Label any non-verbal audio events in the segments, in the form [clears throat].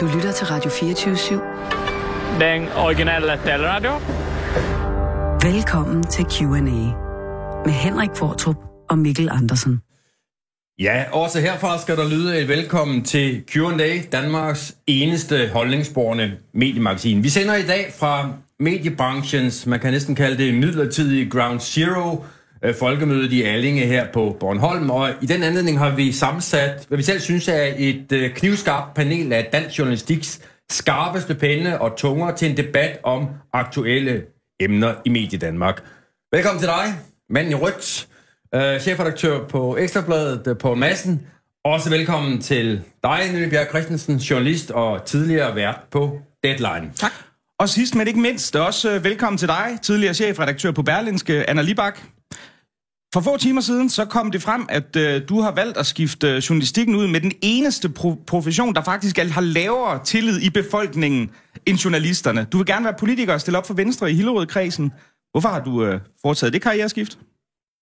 Du lytter til Radio 24-7. Den originale taleradio. Velkommen til Q&A med Henrik Fortrup og Mikkel Andersen. Ja, også herfra skal der lyde et velkommen til Q&A, Danmarks eneste holdningsborgende mediemagasin. Vi sender i dag fra mediebranchens, man kan næsten kalde det midlertidige Ground Zero, Øh, folkemødet i Allinge her på Bornholm, og i den anledning har vi sammensat, hvad vi selv synes er et øh, knivskarpt panel af dansk journalistiks skarpeste penne og tunger til en debat om aktuelle emner i Mediedanmark. Velkommen til dig, manden i rødt, øh, chefredaktør på Ekstrabladet, øh, Poul Madsen. Også velkommen til dig, Nille Bjerg Christensen, journalist og tidligere vært på Deadline. Tak. Og sidst men ikke mindst, også velkommen til dig, tidligere chefredaktør på Berlinske, Anna Libak. For få timer siden så kom det frem, at øh, du har valgt at skifte øh, journalistikken ud med den eneste pro- profession, der faktisk har lavere tillid i befolkningen end journalisterne. Du vil gerne være politiker og stille op for Venstre i Hillerød-kredsen. Hvorfor har du øh, foretaget det karriereskift?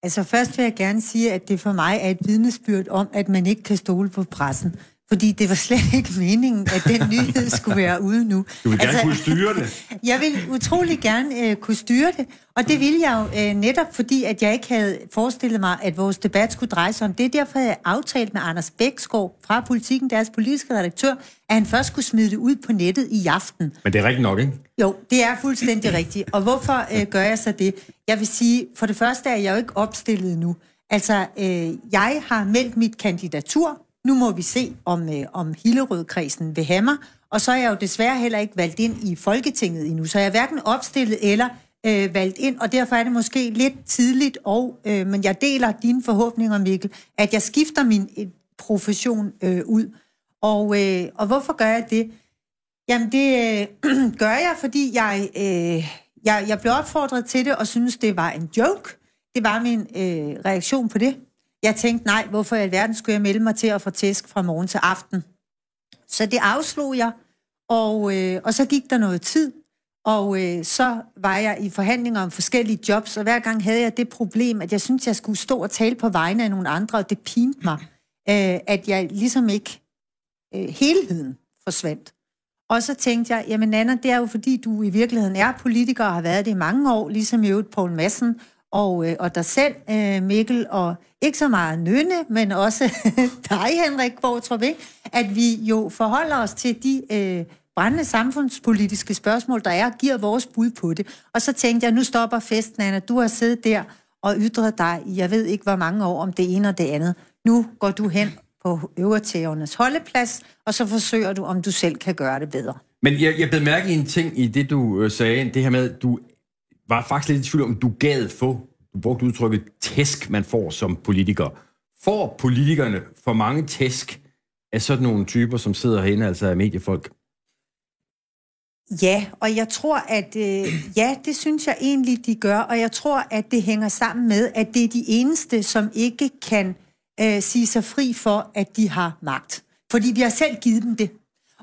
Altså først vil jeg gerne sige, at det for mig er et vidnesbyrd om, at man ikke kan stole på pressen. Fordi det var slet ikke meningen, at den nyhed skulle være ude nu. [laughs] Du vil gerne altså, kunne styre det. [laughs] Jeg vil utrolig gerne øh, kunne styre det, og det vil jeg jo øh, netop, fordi at jeg ikke havde forestillet mig, at vores debat skulle dreje sig om det. Derfor havde jeg aftalt med Anders Bæksgaard fra Politiken, deres politiske redaktør, at han først skulle smide det ud på nettet i aften. Men det er rigtigt nok, ikke? Jo, det er fuldstændig [clears throat] rigtigt. Og hvorfor øh, gør jeg så det? Jeg vil sige, for det første er jeg jo ikke opstillet nu. Altså, øh, jeg har meldt mit kandidatur. Nu må vi se, om, øh, om Hillerød-kredsen vil have mig. Og så er jeg jo desværre heller ikke valgt ind i Folketinget endnu. Så jeg er hverken opstillet eller øh, valgt ind, og derfor er det måske lidt tidligt, og, øh, men jeg deler dine forhåbninger, Mikkel, at jeg skifter min øh, profession øh, ud. Og, øh, og hvorfor gør jeg det? Jamen, det øh, [clears throat] gør jeg, fordi jeg, øh, jeg, jeg blev opfordret til det, og synes det var en joke. Det var min øh, reaktion på det. Jeg tænkte, nej, hvorfor i alverden skulle jeg melde mig til at få tæsk fra morgen til aften? Så det afslog jeg, og, øh, og så gik der noget tid, og øh, så var jeg i forhandlinger om forskellige jobs, og hver gang havde jeg det problem, at jeg syntes, jeg skulle stå og tale på vegne af nogle andre, og det pinte mig, øh, at jeg ligesom ikke øh, helheden forsvandt. Og så tænkte jeg, jamen Anna, det er jo fordi, du i virkeligheden er politiker og har været det i mange år, ligesom i øvrigt Poul Madsen, og, øh, og dig selv, øh, Mikkel, og ikke så meget Nynne, men også [laughs] dig, Henrik Bortrup, ikke? at vi jo forholder os til de øh, brændende samfundspolitiske spørgsmål, der er, og giver vores bud på det. Og så tænkte jeg, nu stopper festen, Anna. Du har siddet der og ytret dig i, jeg ved ikke hvor mange år, om det ene og det andet. Nu går du hen på øvertævernes holdeplads, og så forsøger du, om du selv kan gøre det bedre. Men jeg, jeg blev mærke i en ting i det, du øh, sagde, det her med, at du var faktisk lidt i tvivl om, du gad få, du brugte udtrykket, tæsk, man får som politiker. Får politikerne for mange tæsk af sådan nogle typer, som sidder herinde, altså af mediefolk? Ja, og jeg tror, at øh, ja, det synes jeg egentlig, de gør, og jeg tror, at det hænger sammen med, at det er de eneste, som ikke kan øh, sige sig fri for, at de har magt. Fordi vi har selv givet dem det.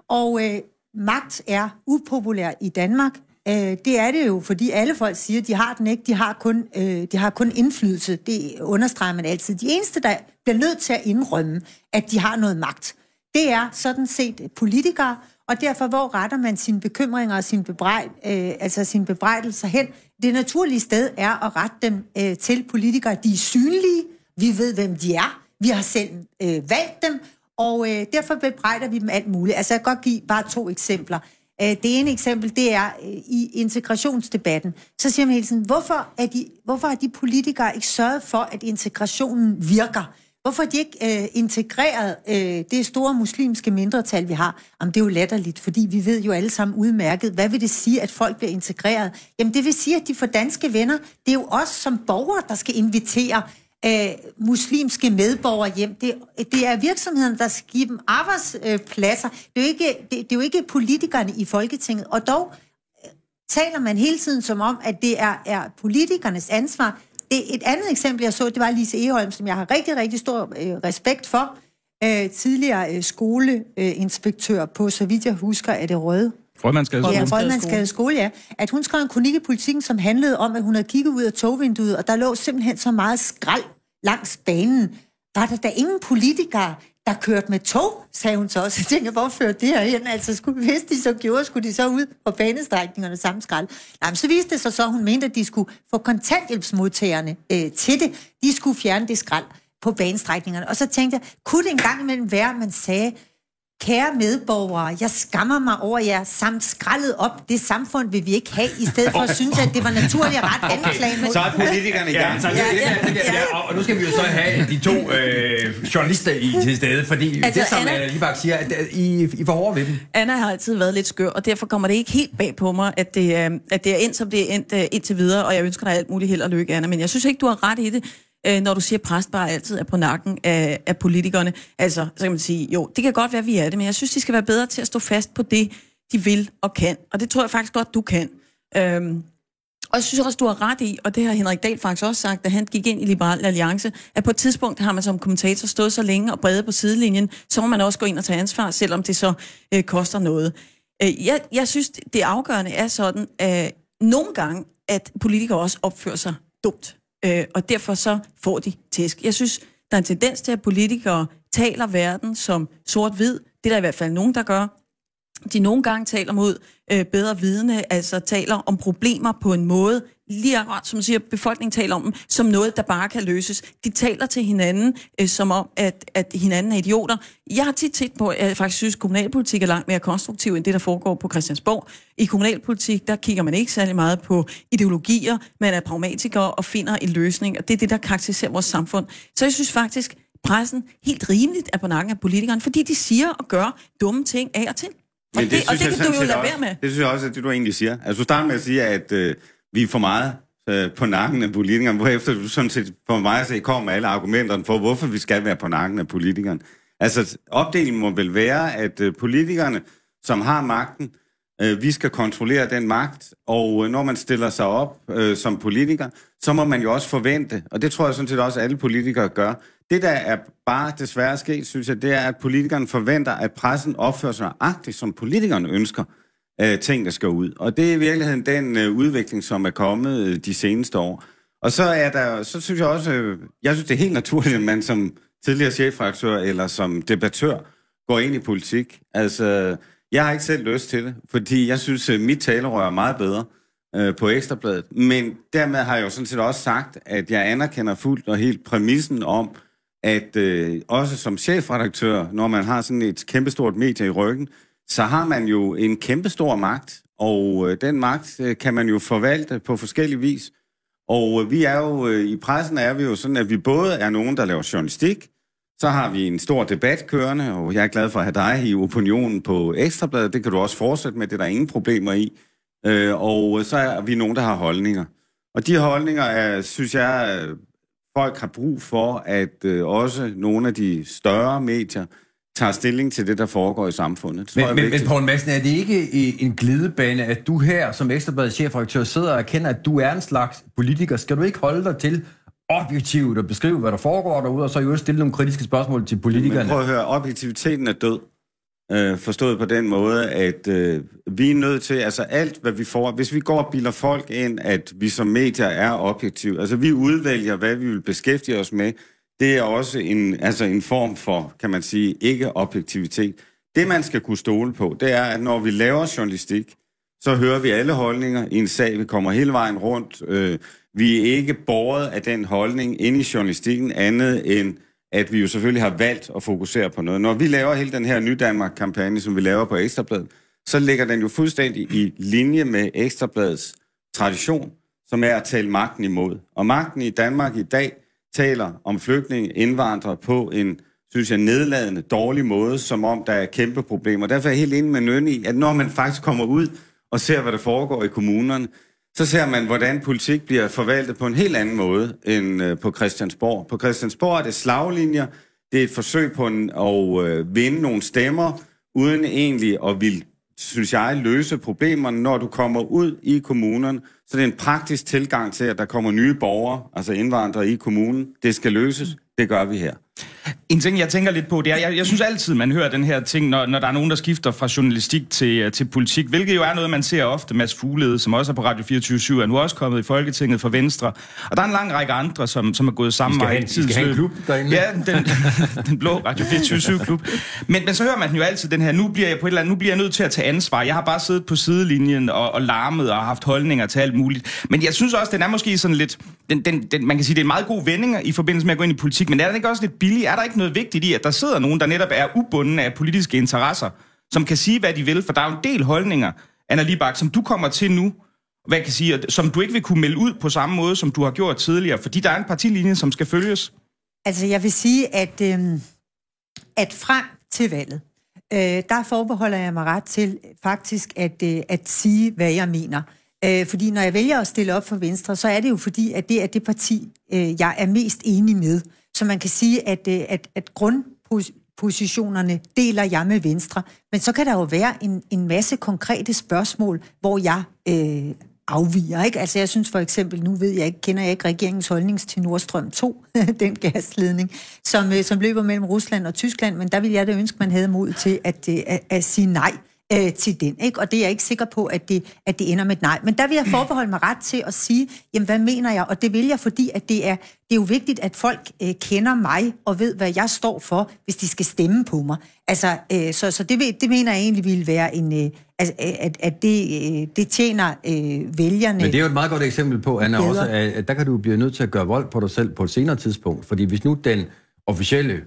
Og øh, magt er upopulær i Danmark. Øh, det er det jo, fordi alle folk siger, at de har den ikke. De har kun, øh, de har kun indflydelse. Det understreger man altid. De eneste, der bliver nødt til at indrømme, at de har noget magt, det er sådan set politikere, og derfor, hvor retter man sine bekymringer og sine, bebrejd, øh, altså sine bebrejdelser hen? Det naturlige sted er at rette dem øh, til politikere. De er synlige, vi ved, hvem de er, vi har selv øh, valgt dem, og øh, derfor bebrejder vi dem alt muligt. Altså, jeg kan godt give bare to eksempler. Øh, det ene eksempel, det er øh, i integrationsdebatten. Så siger man hele tiden, hvorfor, er de, hvorfor har de politikere ikke sørget for, at integrationen virker? Hvorfor er de ikke øh, integreret øh, det store muslimske mindretal, vi har? Jamen, det er jo latterligt, fordi vi ved jo alle sammen udmærket, hvad vil det sige, at folk bliver integreret? Jamen, det vil sige, at de får danske venner. Det er jo os som borgere, der skal invitere øh, muslimske medborgere hjem. Det, det er virksomheden, der skal give dem arbejdspladser. Det er jo ikke, det, det er jo ikke politikerne i Folketinget. Og dog øh, taler man hele tiden som om, at det er, er politikernes ansvar. Det, et andet eksempel, jeg så, det var Lise Eholm, som jeg har rigtig, rigtig stor øh, respekt for. Øh, tidligere øh, skoleinspektør på, så vidt jeg husker, er det Røde. Frømandsgade Ja, skole. Rødmandsgade skole, ja. At hun skrev en kronik i politikken, som handlede om, at hun havde kigget ud af togvinduet, og der lå simpelthen så meget skrald langs banen. Var der da ingen politikere, der kørte med tog, sagde hun så også. Jeg tænker, hvor førte det her hen? Altså, skulle, hvis de så gjorde, skulle de så ud på banestrækningerne samme skrald. Nej, så viste det sig så, at hun mente, at de skulle få kontanthjælpsmodtagerne øh, til det. De skulle fjerne det skrald på banestrækningerne. Og så tænkte jeg, kunne det engang imellem være, at man sagde, kære medborgere, jeg skammer mig over jer samt skraldet op. Det samfund vil vi ikke have, i stedet for at synes, at det var naturligt at ret anklage. Så er politikerne i gang. ja, ja, ja, ja. Og nu skal vi jo så have de to øh, journalister i til stede, fordi altså, det, som Anna- Anna... Libak siger, at øh, I, I får hårdere ved dem. Anna har altid været lidt skør, og derfor kommer det ikke helt bag på mig, at det, øh, at det er endt, som det er endt øh, indtil videre, og jeg ønsker dig alt muligt held og lykke, Anna. Men jeg synes ikke, du har ret i det, øh, når du siger, at præst bare altid er på nakken af, af politikerne. Altså, så kan man sige, jo, det kan godt være, at vi er det, men jeg synes, de skal være bedre til at stå fast på det, de vil og kan. Og det tror jeg faktisk godt, du kan. Øhm, og jeg synes også, du har ret i, og det har Henrik Dahl faktisk også sagt, da han gik ind i Liberal Alliance, at på et tidspunkt har man som kommentator stået så længe og bredet på sidelinjen, så må man også gå ind og tage ansvar, selvom det så øh, koster noget. Øh, jeg, jeg synes, det afgørende er sådan, at nogle gange, at politikere også opfører sig dumt, øh, og derfor så får de tæsk. Jeg synes, der er en tendens til, at politikere taler verden som sort-hvid. Det er der i hvert fald nogen, der gør de nogle gange taler mod øh, bedre vidne, altså taler om problemer på en måde, lige akkurat som siger, befolkningen taler om dem, som noget, der bare kan løses. De taler til hinanden, øh, som om, at, at hinanden er idioter. Jeg har tit set på, at jeg faktisk synes, at kommunalpolitik er langt mere konstruktiv, end det, der foregår på Christiansborg. I kommunalpolitik, der kigger man ikke særlig meget på ideologier, man er pragmatiker og finder en løsning, og det er det, der karakteriserer vores samfund. Så jeg synes faktisk, pressen helt rimeligt er på nakken af politikerne, fordi de siger og gør dumme ting af og til. Og Men det, og synes det jeg kan du jo lade være med. Det synes jeg også, at det du egentlig siger. Altså du starter med at sige, at øh, vi er for meget øh, på nakken af politikerne, hvorefter du sådan set for mig at se kommer med alle argumenterne for, hvorfor vi skal være på nakken af politikerne. Altså opdelingen må vel være, at øh, politikerne, som har magten, øh, vi skal kontrollere den magt, og øh, når man stiller sig op øh, som politiker, så må man jo også forvente, og det tror jeg sådan set også, alle politikere gør. Det, der er bare desværre sket, synes jeg, det er, at politikerne forventer, at pressen opfører sig agtigt, som politikerne ønsker, øh, ting, der skal ud. Og det er i virkeligheden den øh, udvikling, som er kommet øh, de seneste år. Og så er der, så synes jeg også, øh, jeg synes, det er helt naturligt, at man som tidligere chefredaktør eller som debattør går ind i politik. Altså, jeg har ikke selv lyst til det, fordi jeg synes, at mit talerør er meget bedre øh, på Ekstrabladet. Men dermed har jeg jo sådan set også sagt, at jeg anerkender fuldt og helt præmissen om, at øh, også som chefredaktør, når man har sådan et kæmpestort medie i ryggen, så har man jo en kæmpestor magt, og øh, den magt øh, kan man jo forvalte på forskellige vis. Og øh, vi er jo, øh, i pressen er vi jo sådan, at vi både er nogen, der laver journalistik, så har vi en stor debat kørende, og jeg er glad for at have dig i opinionen på Ekstrabladet. Det kan du også fortsætte med, det er der ingen problemer i. Øh, og øh, så er vi nogen, der har holdninger. Og de holdninger, er, synes jeg, øh, folk har brug for, at øh, også nogle af de større medier tager stilling til det, der foregår i samfundet. Det tror jeg Men, men, men. Poul Madsen, er det ikke en glidebane, at du her som Ekstrabladets chefredaktør sidder og erkender, at du er en slags politiker? Skal du ikke holde dig til objektivt og beskrive, hvad der foregår derude, og så jo stille nogle kritiske spørgsmål til Men politikerne? prøv at høre, objektiviteten er død. Øh, forstået på den måde, at øh, vi er nødt til, altså alt, hvad vi får, hvis vi går og bilder folk ind, at vi som medier er objektive, altså vi udvælger, hvad vi vil beskæftige os med, det er også en, altså en form for, kan man sige, ikke-objektivitet. Det, man skal kunne stole på, det er, at når vi laver journalistik, så hører vi alle holdninger i en sag. Vi kommer hele vejen rundt. Øh, vi er ikke båret af den holdning ind i journalistikken andet end, at vi jo selvfølgelig har valgt at fokusere på noget. Når vi laver hele den her Nydanmark-kampagne, som vi laver på Ekstrabladet, så ligger den jo fuldstændig i linje med Ekstrabladets tradition, som er at tale magten imod. Og magten i Danmark i dag taler om flygtninge, indvandrere på en, synes jeg, nedladende, dårlig måde, som om der er kæmpe problemer. Derfor er jeg helt enig med Nønne i, at når man faktisk kommer ud og ser, hvad der foregår i kommunerne, så ser man, hvordan politik bliver forvaltet på en helt anden måde end øh, på Christiansborg. På Christiansborg er det slaglinjer, det er et forsøg på en, at øh, vinde nogle stemmer, uden egentlig at vil, synes jeg, løse problemerne, når du kommer ud i kommunen. Så det er en praktisk tilgang til, at der kommer nye borgere, altså indvandrere i kommunen. Det skal løses. Det gør vi her. En ting, jeg tænker lidt på, det er, jeg, jeg synes altid, man hører den her ting, når, når der er nogen, der skifter fra journalistik til, øh, til politik, hvilket jo er noget, man ser ofte. Mads Fuglede, som også er på Radio 24 er nu også kommet i Folketinget for Venstre. Og der er en lang række andre, som, som er gået sammen med I skal have en klub derinde. Ja, den, [laughs] den blå Radio 24 klub. Men, men så hører man jo altid den her, nu bliver jeg på et eller andet, nu bliver jeg nødt til at tage ansvar. Jeg har bare siddet på sidelinjen og, og larmet og haft holdninger til alt muligt. Men jeg synes også, den er måske sådan lidt, den, den, den, man kan sige, det er en meget god vending i forbindelse med at gå ind i politik, men er den ikke også lidt billig? Er der ikke noget vigtigt i, at der sidder nogen, der netop er ubundne af politiske interesser, som kan sige, hvad de vil? For der er jo en del holdninger, Anna Libak, som du kommer til nu, hvad jeg kan sige, som du ikke vil kunne melde ud på samme måde, som du har gjort tidligere, fordi der er en partilinje, som skal følges. Altså, jeg vil sige, at, øh, at frem til valget, øh, der forbeholder jeg mig ret til faktisk at, øh, at sige, hvad jeg mener. Øh, fordi når jeg vælger at stille op for Venstre, så er det jo fordi, at det er det parti, øh, jeg er mest enig med. Så man kan sige, at, øh, at, at grundpositionerne deler jeg med Venstre. Men så kan der jo være en, en masse konkrete spørgsmål, hvor jeg øh, afviger. Ikke? Altså jeg synes for eksempel, nu ved jeg ikke, kender jeg ikke regeringens holdning til Nordstrøm 2, [laughs] den gasledning, som, øh, som løber mellem Rusland og Tyskland, men der vil jeg da ønske, man havde mod til at, øh, at, at sige nej øh, til den. Ikke? Og det er jeg ikke sikker på, at det, at det ender med et nej. Men der vil jeg forbeholde mig ret til at sige, jamen hvad mener jeg? Og det vil jeg, fordi at det, er, det er jo vigtigt, at folk øh, kender mig og ved, hvad jeg står for, hvis de skal stemme på mig. Altså, øh, så, så det, det mener jeg egentlig ville være en... Øh, altså, at, at det, øh, det tjener øh, vælgerne. Men det er jo et meget godt eksempel på, Anna, Bedre. også, at, at der kan du blive nødt til at gøre vold på dig selv på et senere tidspunkt. Fordi hvis nu den officielle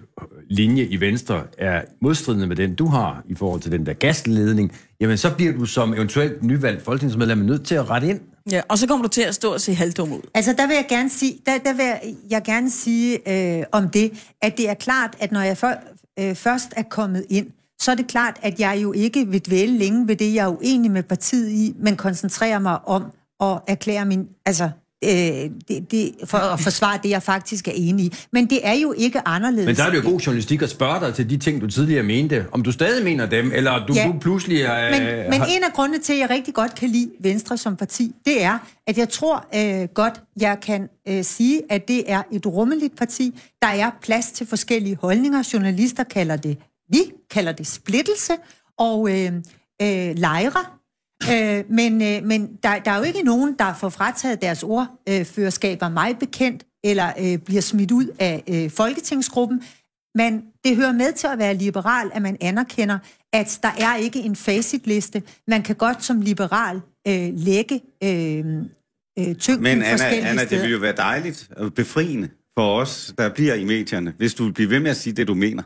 linje i Venstre er modstridende med den, du har i forhold til den der gasledning, jamen så bliver du som eventuelt nyvalgt folketingsmedlem nødt til at rette ind. Ja, og så kommer du til at stå og se halvdum ud. Altså, der vil jeg gerne sige, der, der vil jeg, gerne sige øh, om det, at det er klart, at når jeg for, øh, først er kommet ind, så er det klart, at jeg jo ikke vil dvæle længe ved det, jeg er uenig med partiet i, men koncentrerer mig om at erklære min, altså, øh, det, det, for at forsvare det, jeg faktisk er enig i. Men det er jo ikke anderledes. Men der er det jo god journalistik at spørge dig til de ting, du tidligere mente. Om du stadig mener dem, eller du, Ja. pludselig er... Men, men har- en af grundene til, at jeg rigtig godt kan lide Venstre som parti, det er, at jeg tror øh, godt, jeg kan øh, sige, at det er et rummeligt parti. Der er plads til forskellige holdninger. Journalister kalder det, vi kalder det splittelse og øh, øh, lejre. Øh, men øh, men der, der er jo ikke nogen, der får frataget deres ordførerskaber mig bekendt, eller øh, bliver smidt ud af øh, folketingsgruppen. Men det hører med til at være liberal, at man anerkender, at der er ikke en facitliste. Man kan godt som liberal øh, lægge øh, øh, tyngden Men Anna, forskellige Anna, det steder. vil jo være dejligt og befriende for os, der bliver i medierne, hvis du vil blive ved med at sige det, du mener.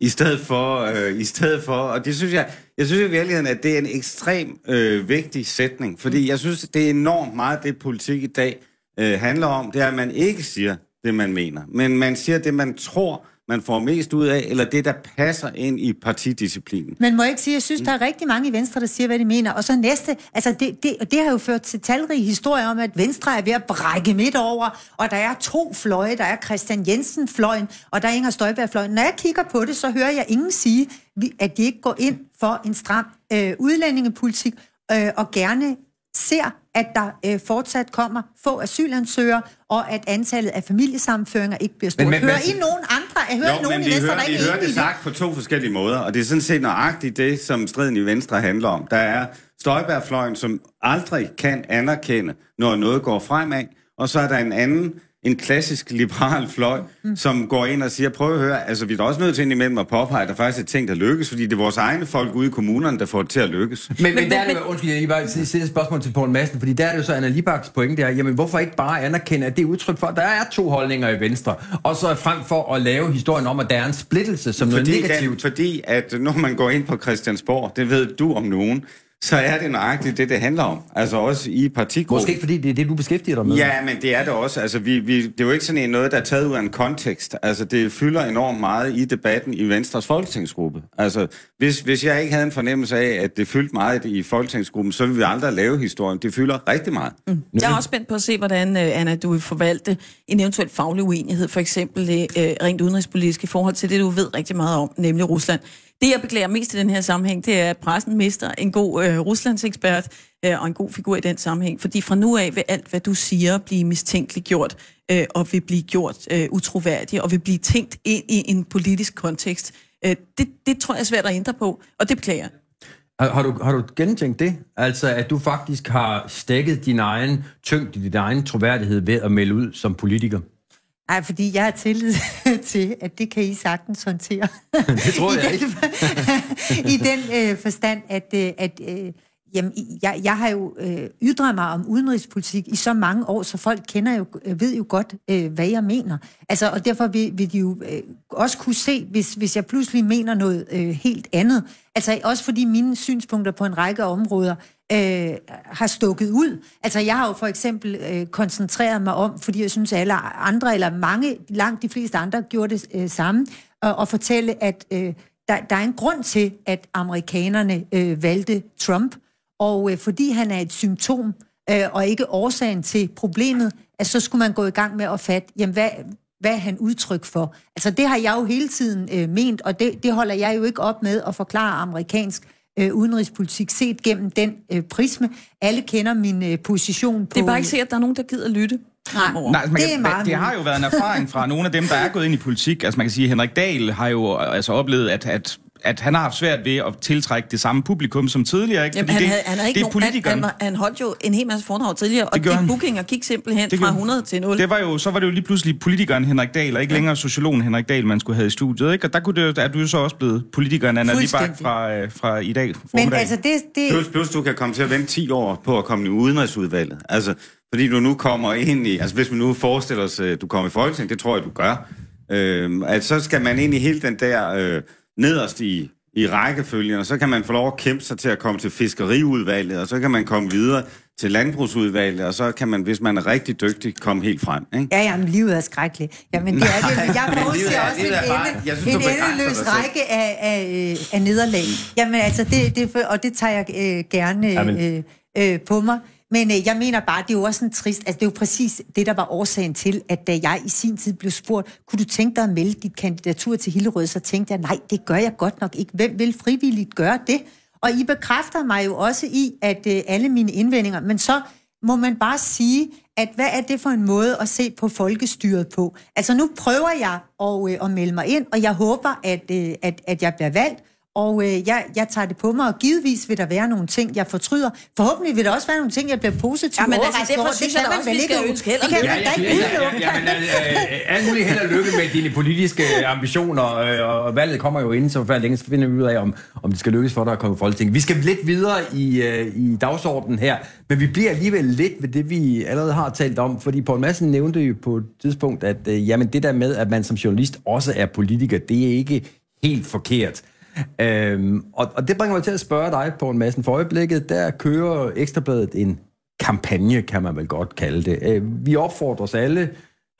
I stedet for, øh, i stedet for og det synes jeg, jeg synes i virkeligheden, at det er en ekstrem øh, vigtig sætning, fordi jeg synes, det er enormt meget, det politik i dag øh, handler om, det er, at man ikke siger det, man mener, men man siger det, man tror, man får mest ud af, eller det, der passer ind i partidisciplinen. Men må jeg ikke sige, jeg synes, der er rigtig mange i Venstre, der siger, hvad de mener. Og så næste, altså det, det, og det har jo ført til talrige historier om, at Venstre er ved at brække midt over, og der er to fløje, der er Christian Jensen-fløjen, og der er Inger Støjberg-fløjen. Når jeg kigger på det, så hører jeg ingen sige, vi- at de ikke går ind for en stram øh, udlændingepolitik, øh, og gerne ser, at der øh, fortsat kommer få asylansøgere, og at antallet af familiesammenføringer ikke bliver stort. Men- Men, hører men- I nogen andre? Jeg hører Jo, nogen men i Venstre, hører, der ikke er hører det i sagt på to forskellige måder, og det er sådan set nøjagtigt det, som striden i Venstre handler om. Der er Støjbergfløjen, som aldrig kan anerkende, når noget går fremad, og så er der en anden, en klassisk liberal fløj, mm. som går ind og siger, prøv at høre, altså vi er da også nødt til indimellem at påpege, at der faktisk er ting, der lykkes, fordi det er vores egne folk ude i kommunerne, der får det til at lykkes. Men, men, Men- der er det jo, undskyld, jeg lige bare stille et spørgsmål til Poul Madsen, fordi der er det jo så Anna Libaks pointe der, jamen hvorfor ikke bare anerkende, at det er udtryk for, at der er to holdninger i Venstre, og så frem for at lave historien om, at der er en splittelse som noget Fordi, negativt. den, fordi at når man går ind på Christiansborg, det ved du om nogen, så er det nøjagtigt det, det handler om. Altså også i partigruppen. Måske ikke, fordi det er det, du beskæftiger dig med. Ja, men det er det også. Altså, vi, vi, det er jo ikke sådan en noget, der er taget ud af en kontekst. Altså, det fylder enormt meget i debatten i Venstres folketingsgruppe. Altså, hvis, hvis jeg ikke havde en fornemmelse af, at det fyldte meget i folketingsgruppen, så ville vi aldrig lave historien. Det fylder rigtig meget. Mm. Jeg er også spændt på at se, hvordan, øh, Anna, du vil forvalte en eventuel faglig uenighed, for eksempel det øh, rent udenrigspolitisk i forhold til det, du ved rigtig meget om, nemlig Rusland. Det, jeg beklager mest i den her sammenhæng, det er, at pressen mister en god øh, Ruslandsekspert øh, og en god figur i den sammenhæng. Fordi fra nu af vil alt, hvad du siger, blive mistænkeliggjort øh, og vil blive gjort øh, utroværdigt og vil blive tænkt ind i en politisk kontekst. Øh, det, det tror jeg er svært at ændre på, og det beklager jeg. Har, har, du, har du gentænkt det? Altså, at du faktisk har stækket din egen tyngde, din egen troværdighed ved at melde ud som politiker? Nej, fordi jeg har tillid [laughs] til, at det kan I sagtens håndtere. [laughs] Det tror I jeg den, ikke. [laughs] I den øh, forstand, at, øh, at øh, jamen, jeg, jeg har jo øh, ytret mig om udenrigspolitik i så mange år, så folk kender jo, øh, ved jo godt, øh, hvad jeg mener. Altså, og derfor vil, vil de jo øh, også kunne se, hvis, hvis jeg pludselig mener noget øh, helt andet. Altså også fordi mine synspunkter på en række områder øh, har stukket ud. Altså jeg har jo for eksempel øh, koncentreret mig om, fordi jeg synes alle andre, eller mange, langt de fleste andre, gjorde det øh, samme, og, og fortælle, at øh, der, der er en grund til, at amerikanerne øh, valgte Trump, og øh, fordi han er et symptom, øh, og ikke årsagen til problemet, at så skulle man gå i gang med at fatte, jamen hvad, hvad han udtryk for? Altså det har jeg jo hele tiden øh, ment, og det, det holder jeg jo ikke op med at forklare amerikansk øh, udenrigspolitik set gennem den øh, prisme. Alle kender min øh, position på... Det er bare ikke sikkert, at der er nogen, der gider lytte. Nej, altså man Det er kan, meget det har jo været en erfaring fra nogle af dem, der er gået ind i politik. Altså man kan sige, at Henrik Dahl har jo altså oplevet, at, at at han har haft svært ved at tiltrække det samme publikum som tidligere. Ikke? Jamen, Fordi han, det, havde, han, havde ikke det er nogen, han, han, han holdt jo en hel masse foredrag tidligere, og Det de bookinger gik simpelthen Det fra gjorde- 100 til 0. Det var jo, så var det jo lige pludselig politikeren Henrik Dahl, og ikke længere sociologen Henrik Dahl, man skulle have i studiet. Ikke? Og der kunne det, er du jo så også blevet politikeren Anna Libak fra, øh, fra i dag Men formiddag. altså det... det Plus, plus du kan komme til at vente 10 år på at komme i udenrigsudvalget. Altså, fordi du nu kommer ind i... Altså, hvis vi nu forestiller os, at du kommer i Folketing, det tror jeg, du gør. Øh, at så skal man ind i hele den der øh, nederst i, i rækkefølgen, og så kan man få lov at kæmpe sig til at komme til fiskeriudvalget, og så kan man komme videre til landbrugsudvalget, og så kan man, hvis man er rigtig dygtig, komme helt frem. Ikke? Ja, jamen, livet er skrækkeligt. Jamen, det er det. [laughs] Jeg men forudser er- også en, er ende, jeg synes, en endeløs række af, af, af nederlag. Jamen, altså, det, det, og det tager jeg øh, gerne øh, øh, på mig. Men øh, jeg mener bare, det er jo også sådan trist, altså det er jo præcis det, der var årsagen til, at da jeg i sin tid blev spurgt, kunne du tænke dig at melde dit kandidatur til Hillerød, så tænkte jeg, nej, det gør jeg godt nok ikke. Hvem vil frivilligt gøre det? Og I bekræfter mig jo også i, at øh, alle mine indvendinger, men så må man bare sige, at hvad er det for en måde at se på folkestyret på? Altså nu prøver jeg at, øh, at melde mig ind, og jeg håber, at, øh, at, at jeg bliver valgt, og øh, jeg, jeg tager det på mig, og givetvis vil der være nogle ting, jeg fortryder. Forhåbentlig vil der også være nogle ting, jeg bliver positivt Jamen, altså, overrasket derfor over. synes det jeg kan da man også, vi skal ønske held og Det lykke. da ikke ja, udelukke. ja, men øh, alt muligt held og lykke med dine politiske ambitioner, øh, og valget kommer jo inden så forfærdeligt længe, så finder vi ud af, om, om det skal lykkes for dig at komme i Folketinget. Vi skal lidt videre i, øh, i dagsordenen her, men vi bliver alligevel lidt ved det, vi allerede har talt om, fordi Poul Madsen nævnte jo på et tidspunkt, at øh, jamen, det der med, at man som journalist også er politiker, det er ikke helt forkert. Øhm, og, og det bringer mig til at spørge dig, Poul Madsen. For øjeblikket, der kører Ekstrabladet en kampagne, kan man vel godt kalde det. Øh, Vi opfordrer os alle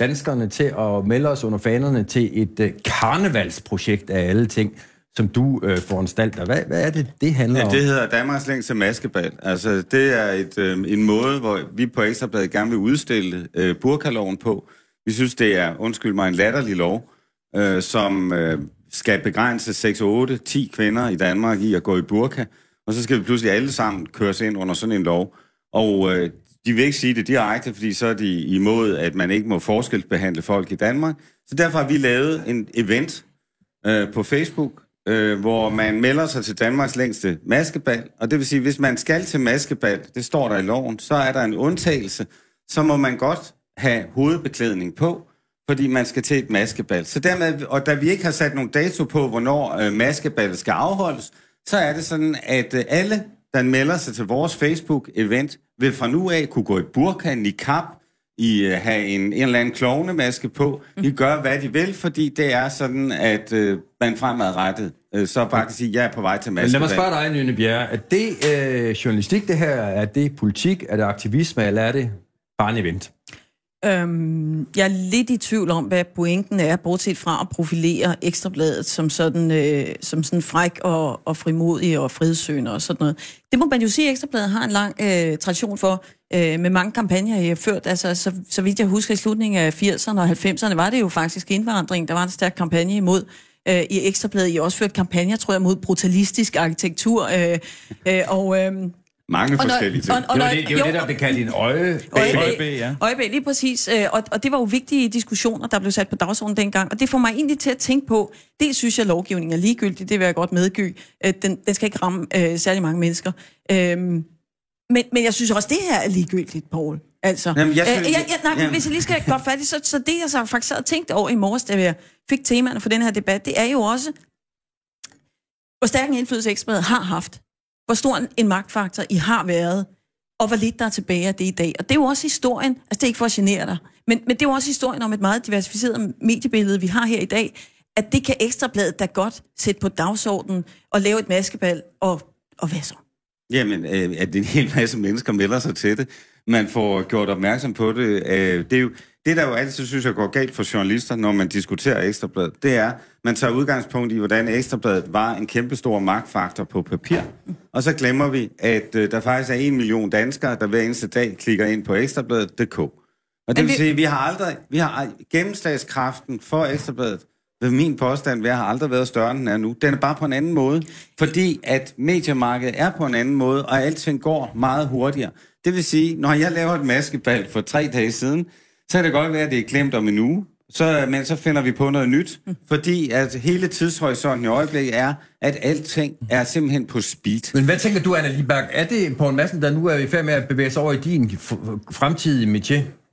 danskerne til at melde os under fanerne til et øh, karnevalsprojekt af alle ting, som du øh, foranstalter. Hvad, hvad er det, det handler Ja, om? det hedder Danmarks længste maskebal. Altså, det er et, øh, en måde, hvor vi på Ekstrabladet gerne vil udstille øh, burkaloven på. Vi synes, det er, undskyld mig, en latterlig lov, øh, som øh, skal begrænse 6, 8, 10 kvinder i Danmark i at gå i burka. Og så skal vi pludselig alle sammen køres ind under sådan en lov. Og øh, de vil ikke sige det direkte, fordi så er de imod, at man ikke må forskelsbehandle folk i Danmark. Så derfor har vi lavet en event øh, på Facebook, øh, hvor man melder sig til Danmarks længste maskebal. Og det vil sige, hvis man skal til maskebal, det står der i loven, så er der en undtagelse, så må man godt have hovedbeklædning på, fordi man skal til et maskebal. Så dermed, og da vi ikke har sat nogen dato på, hvornår øh, maskeballet skal afholdes, så er det sådan, at øh, alle, der melder sig til vores Facebook-event, vil fra nu af kunne gå i burka, niqab, i øh, have en, en eller anden klovnemaske på. De gør, hvad de vil, fordi det er sådan, at øh, man fremadrettet øh, så bare kan sige, jeg er på vej til Men lad mig spørge dig, Nynne Bjerre. Er det øh, journalistik, det her? Er det politik? Er det aktivisme? Eller er det bare en event? Øhm, jeg er lidt i tvivl om, hvad pointen er, bortset fra at profilere Ekstrabladet som sådan, øh, som sådan fræk og, og frimodig og frihedssøgende og sådan noget. Det må man jo sige, at Ekstrabladet har en lang øh, tradition for, øh, med mange kampagner, jeg har ført. Altså, så, så vidt jeg husker, i slutningen af 80'erne og 90'erne var det jo faktisk indvandring, der var en stærk kampagne imod. øh, i Ekstrabladet. I har også ført kampagner, tror jeg, mod brutalistisk arkitektur. Øh, øh, og, øh, mange og når- forskellige ting. og- og Det var når- det, det, var jo, det der blev kaldt en øje. Øjebæk, ja. Øjebæk, lige præcis. Øh, Og, og det var jo vigtige diskussioner, der blev sat på dagsordenen dengang. Og det får mig egentlig til at tænke på, det synes jeg, at lovgivningen er ligegyldig, det vil jeg godt medgive. Den, den skal ikke ramme øh, særlig mange mennesker. Øhm, men, men jeg synes også, det her er ligegyldigt, Poul. Altså, Jamen, jeg øh, jeg, jeg, nej, men Jamen. hvis jeg lige skal godt fat i, så, så det, jeg så faktisk sad og tænkte over i morges, da jeg fik temaerne for den her debat, det er jo også, hvor stærk en indflydelse eksperimentet har haft. Hvor stor en, magtfaktor I har været, og hvor lidt der er tilbage af det i dag. Og det er jo også historien, altså det er ikke for at genere dig, men, men det er jo også historien om et meget diversificeret mediebillede, vi har her i dag, at det kan Ekstrabladet da godt sætte på dagsordenen og lave et maskebal, og, og hvad så? Jamen, øh, at en hel masse mennesker melder sig til det. Man får gjort opmærksom på det. Øh, det, er jo, det, der jo altid synes jeg går galt for journalister, når man diskuterer Ekstrabladet, det er, man tager udgangspunkt i, hvordan Ekstrabladet var en kæmpestor magtfaktor på papir. Og så glemmer vi, at øh, der faktisk er en million danskere, der hver eneste dag klikker ind på ekstrabladet.dk. Og det vil vi- sige, at vi har aldrig, vi har gennemslagskraften for Ekstrabladet, min påstand være, har aldrig været større, end den er nu. Den er bare på en anden måde, fordi at mediemarkedet er på en anden måde, og alting går meget hurtigere. Det vil sige, når jeg laver et maskebal for tre dage siden, så kan det godt være, at det er glemt om en uge, så, men så finder vi på noget nyt, fordi at hele tidshorisonten i øjeblikket er, at alting er simpelthen på speed. Men hvad tænker du, Anna Libak? Er det på en masse, der nu er i færd med at bevæge sig over i din fremtidige métier?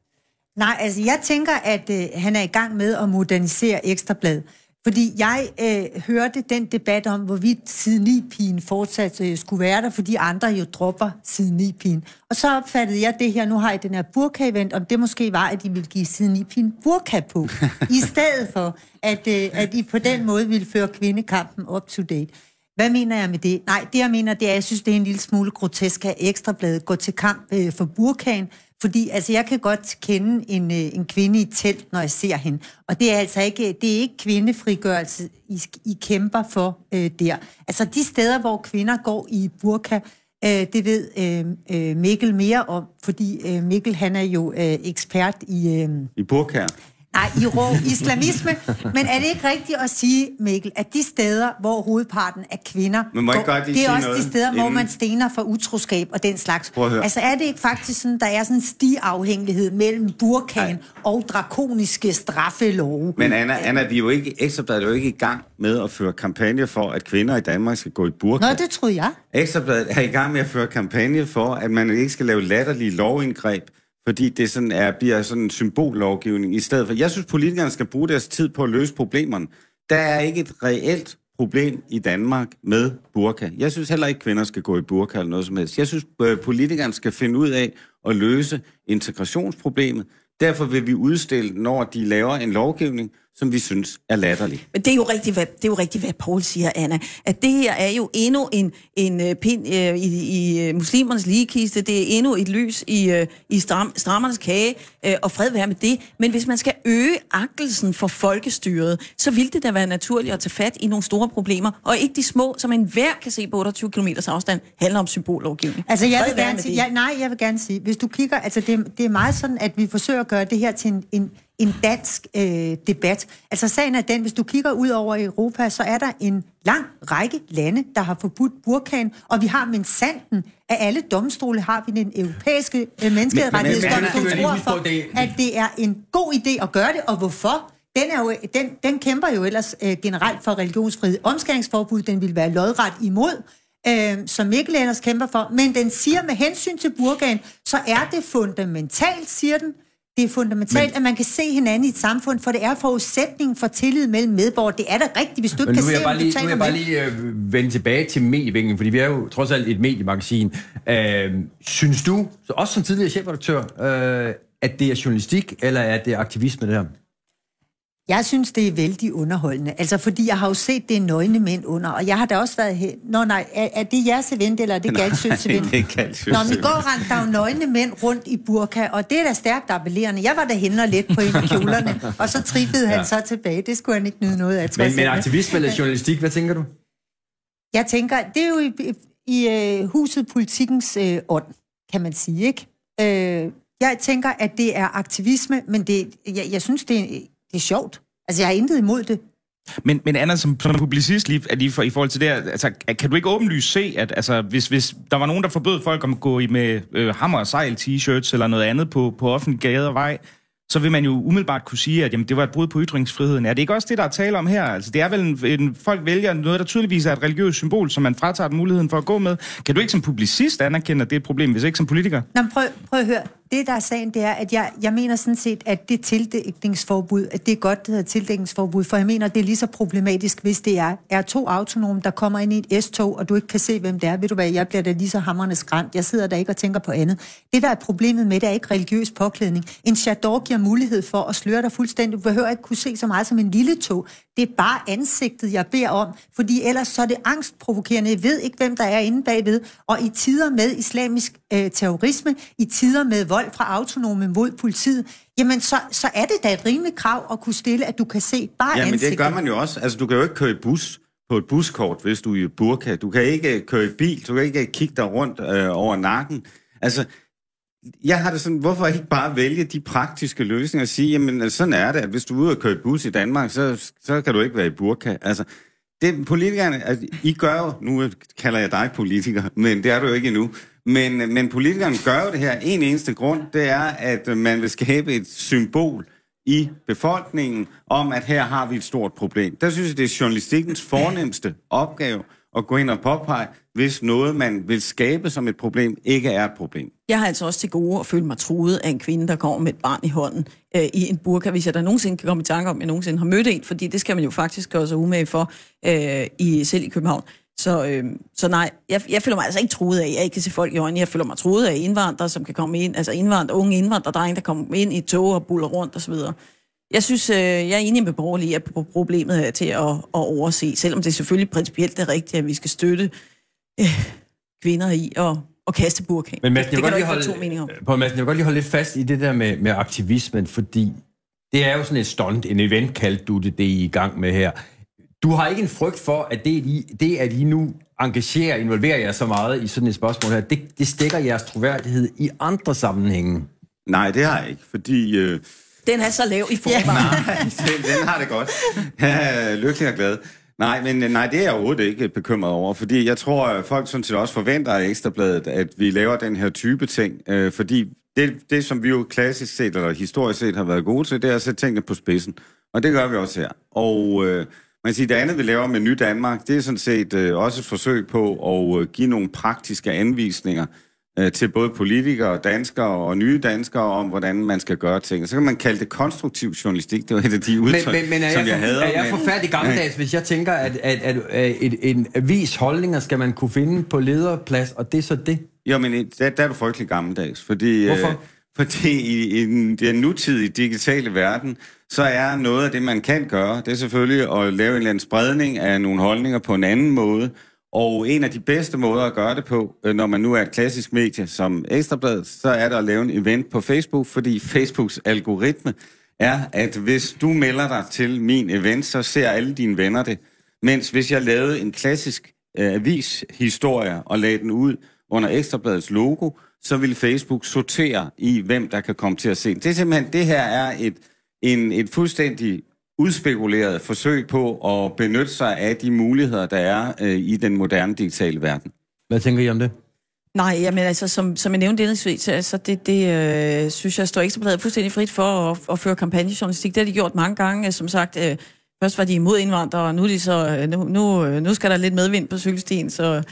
Nej, altså jeg tænker, at øh, han er i gang med at modernisere Ekstrablad. Fordi jeg øh, hørte den debat om, hvorvidt siden 9-pigen fortsat øh, skulle være der, fordi andre jo dropper siden 9-pigen. Og så opfattede jeg det her, nu har jeg den her burka-event, om det måske var, at de ville give siden 9-pigen burka på, i [laughs] stedet for, at, øh, at de på den måde ville føre kvindekampen up to date. Hvad mener jeg med det? Nej, det jeg mener, det er, at jeg synes, det er en lille smule grotesk, at Ekstrabladet går til kamp øh, for burkaen, fordi altså, jeg kan godt kende en, øh, en kvinde i telt, når jeg ser hende. Og det er altså ikke, det er ikke kvindefrigørelse, I, I kæmper for øh, der. Altså de steder, hvor kvinder går i burka, øh, det ved øh, øh Mikkel mere om, fordi øh, Mikkel han er jo øh, ekspert i... Øh, I burka? Nej, i rå islamisme. Men er det ikke rigtigt at sige, Mikkel, at de steder, hvor hovedparten af kvinder Men må går, godt det er også noget de steder, hvor inden- man stener for utroskab og den slags. Altså er det ikke faktisk sådan, der er sådan en stiafhængighed mellem burkaen og drakoniske straffelove? Men Anna, Anna vi er jo ikke, Ekstrabladet er jo ikke i gang med at føre kampagne for, at kvinder i Danmark skal gå i burka. Nå, det troede jeg. Ekstrabladet er i gang med at føre kampagne for, at man ikke skal lave latterlige lovindgreb, fordi det sådan er, bliver sådan en symbollovgivning i stedet for. Jeg synes, politikerne skal bruge deres tid på at løse problemerne. Der er ikke et reelt problem i Danmark med burka. Jeg synes heller ikke, kvinder skal gå i burka eller noget som helst. Jeg synes, øh, politikerne skal finde ud af at løse integrationsproblemet. Derfor vil vi udstille, når de laver en lovgivning, som vi synes er latterlig. Men det er jo rigtigt, hvad, det er jo rigtigt, hvad Paul siger, Anna. At det her er jo endnu en, en uh, pind uh, i, i uh, muslimernes ligekiste. Det er endnu et lys i, uh, i stram, strammernes kage, uh, og fred være med det. Men hvis man skal øge agtelsen for folkestyret, så vil det da være naturligt at tage fat i nogle store problemer, og ikke de små, som enhver kan se på 28 km afstand, handler om symbollovgivning. Altså, jeg vil gerne sige, ja, nej, jeg vil gerne sige, hvis du kigger, altså det, det er meget sådan, at vi forsøger at gøre det her til en, en, en dansk øh, debat. Altså sagen er den, hvis du kigger ud over Europa, så er der en lang række lande, der har forbudt burkaen, og vi har men sanden af alle domstole, har vi den europæiske øh, menneskerettighedsdomstol, Men- men- men- tror for, det- at det er en god idé at gøre det, og hvorfor? Den, er jo, den, den kæmper jo ellers øh, generelt for religionsfrihed. Omskæringsforbud, den vil være lodret imod, øh, som Mikkel ellers kæmper for. Men den siger med hensyn til burgaen, så er det fundamentalt, siger den. Det er fundamentalt, men, at man kan se hinanden i et samfund, for det er forudsætningen for tillid mellem medborgere. Det er da rigtigt, hvis du ikke kan se, bare lige, nu vil jeg bare lige øh, vende tilbage til medievingen, fordi vi er jo trods alt et mediemagasin. Øh, synes du, så også som tidligere chefredaktør, øh, at det er journalistik, eller er det aktivisme, det her? Jeg synes, det er vældig underholdende. Altså, fordi jeg har jo set det nøgne mænd under, og jeg har da også været her... Nå nej, er, er det jeres event, eller er det Galsøs event? det er Galsøs Nå, men i går rendte der jo nøgne mænd rundt i burka, og det er da stærkt appellerende. Jeg var da henne og let på en af kjolerne, og så trippede han så tilbage. Det skulle han ikke nyde noget af, Men, men aktivisme eller journalistik, hvad tænker du? Jeg tænker, det er jo i, i øh, huset politikens øh, ånd, kan man sige, ikke? Øh, jeg tænker, at det er aktivisme, men det, jeg, jeg synes, det er, det er sjovt. Altså, jeg har intet imod det. Men, men Anna, som, som publicist lige, er lige for, i forhold til det her, altså, kan du ikke åbenlyst se, at altså, hvis, hvis der var nogen, der forbød folk at gå i med øh, hammer og sejl t-shirts eller noget andet på, på offentlig gade og vej, så vil man jo umiddelbart kunne sige, at jamen, det var et brud på ytringsfriheden. Er det ikke også det, der er tale om her? Altså, det er vel en, en folk vælger noget, der tydeligvis er et religiøst symbol, som man fratager dem muligheden for at gå med. Kan du ikke som publicist anerkende, at det er et problem, hvis ikke som politiker? Nå, prøv, prøv at høre. Det, der er sagen, det er, at jeg, jeg mener sådan set, at det tildækningsforbud, at det er godt, det hedder tildækningsforbud, for jeg mener, det er lige så problematisk, hvis det er, er to autonome, der kommer ind i et S-tog, og du ikke kan se, hvem det er. Ved du hvad, jeg bliver da lige så hammerende skræmt. Jeg sidder der ikke og tænker på andet. Det, der er problemet med det, er ikke religiøs påklædning. En chador giver mulighed for at sløre dig fuldstændig. Du behøver ikke kunne se så meget som en lille tog. Det er bare ansigtet, jeg beder om, fordi ellers så er det angstprovokerende. Jeg ved ikke, hvem der er inde bagved. Og i tider med islamisk øh, terrorisme, i tider med vold fra autonome mod politiet, jamen så, så er det da et rimeligt krav at kunne stille, at du kan se bare Ja, men ansigtet. det gør man jo også. Altså, du kan jo ikke køre i bus på et buskort, hvis du er i burka. Du kan ikke køre i bil. Du kan ikke kigge dig rundt øh, over nakken. Altså, jeg har det sådan, hvorfor ikke bare vælge de praktiske løsninger og sige, jamen altså, sådan er det, at hvis du er ude og køre i bus i Danmark, så, så kan du ikke være i burka. Altså, det politikerne, altså, I gør jo, nu kalder jeg dig politiker, men det er du jo ikke endnu, men, men politikerne gør jo det her en eneste grund, det er, at man vil skabe et symbol i befolkningen om, at her har vi et stort problem. Der synes jeg, det er journalistikkens fornemmeste opgave at gå ind og påpege, hvis noget, man vil skabe som et problem, ikke er et problem. Jeg har altså også til gode at føle mig truet af en kvinde, der kommer med et barn i hånden øh, i en burka, hvis jeg da nogensinde kan komme i tanke om, at jeg nogensinde har mødt en, fordi det skal man jo faktisk gøre sig umage for, øh, i, selv i København. Så, øh, så nej, jeg, jeg føler mig altså ikke truet af, jeg ikke kan se folk i øjnene. Jeg føler mig truet af indvandrere, som kan komme ind, altså indvandrere, unge indvandrerdrenge, der kommer ind i et tog og buller rundt osv. Jeg synes, øh, jeg er enig med borgerlige, at pro- problemet er til at, at overse, selvom det selvfølgelig principielt er rigtigt, at vi skal støtte øh, kvinder i at, at kaste burkaen. Men det, Madsen, det jeg, kan vil du godt lige få to holde, på Madsen, jeg vil godt lige holde lidt fast i det der med, med aktivismen, fordi det er jo sådan et stunt, en event kaldte du det, det I er i gang med her. Du har ikke en frygt for, at det, I, det at I nu engagerer, involverer jer så meget i sådan et spørgsmål her, det, det stikker jeres troværdighed i andre sammenhænge. Nej, det har jeg ikke, fordi... Øh, Den er så lav i forvejen. [laughs] Nej, den, den har det godt. Jeg er lykkelig og glad. Nej, men øh, nej, det er jeg overhovedet ikke bekymret over, fordi jeg tror, at folk sådan set også forventer af Ekstrabladet, at vi laver den her type ting, øh, fordi det, det, som vi jo klassisk set, eller historisk set har været gode til, det er at sætte tingene på spidsen. Og det gør vi også her. Og øh, man kan sige, det andet, vi laver med Ny Danmark, det er sådan set øh, også et forsøg på at øh, give nogle praktiske anvisninger øh, til både politikere, danskere og nye danskere om, hvordan man skal gøre ting. Så kan man kalde det konstruktiv journalistik. Det var et af de udtryk, Men, men, men er som jeg, jeg for, hader. er jeg forfærdelig gammeldags, hvis jeg tænker, at, at, at, at et, en avis holdninger skal man kunne finde på lederplads, og det er så det? Jo, men der, der er du frygtelig gammeldags, fordi... Hvorfor? Øh, fordi i, i den, den nutidige digitale verden, så er noget af det, man kan gøre, det er selvfølgelig at lave en eller anden spredning af nogle holdninger på en anden måde. Og en af de bedste måder at gøre det på, øh, når man nu er et klassisk medie som Ekstrabladet, så er det at lave en event på Facebook, fordi Facebooks algoritme er, at hvis du melder dig til min event, så ser alle dine venner det. Mens hvis jeg lavede en klassisk øh, avishistorie og lagde den ud under Ekstrabladets logo, så ville Facebook sortere i, hvem der kan komme til at se. Det er simpelthen, det her er et, en, et fuldstændig udspekuleret forsøg på at benytte sig af de muligheder, der er øh, i den moderne digitale verden. Hvad tænker I om det? Nej, jamen altså, som, som jeg nævnte indrigsvis, altså det, det øh, synes jeg står ekstrabladet fuldstændig frit for at, at føre kampagnejournalistik. Det har de gjort mange gange. Som sagt, øh, først var de imod indvandrere, og nu, er de så, øh, nu, nu, øh, nu skal der lidt medvind på cykelstien, så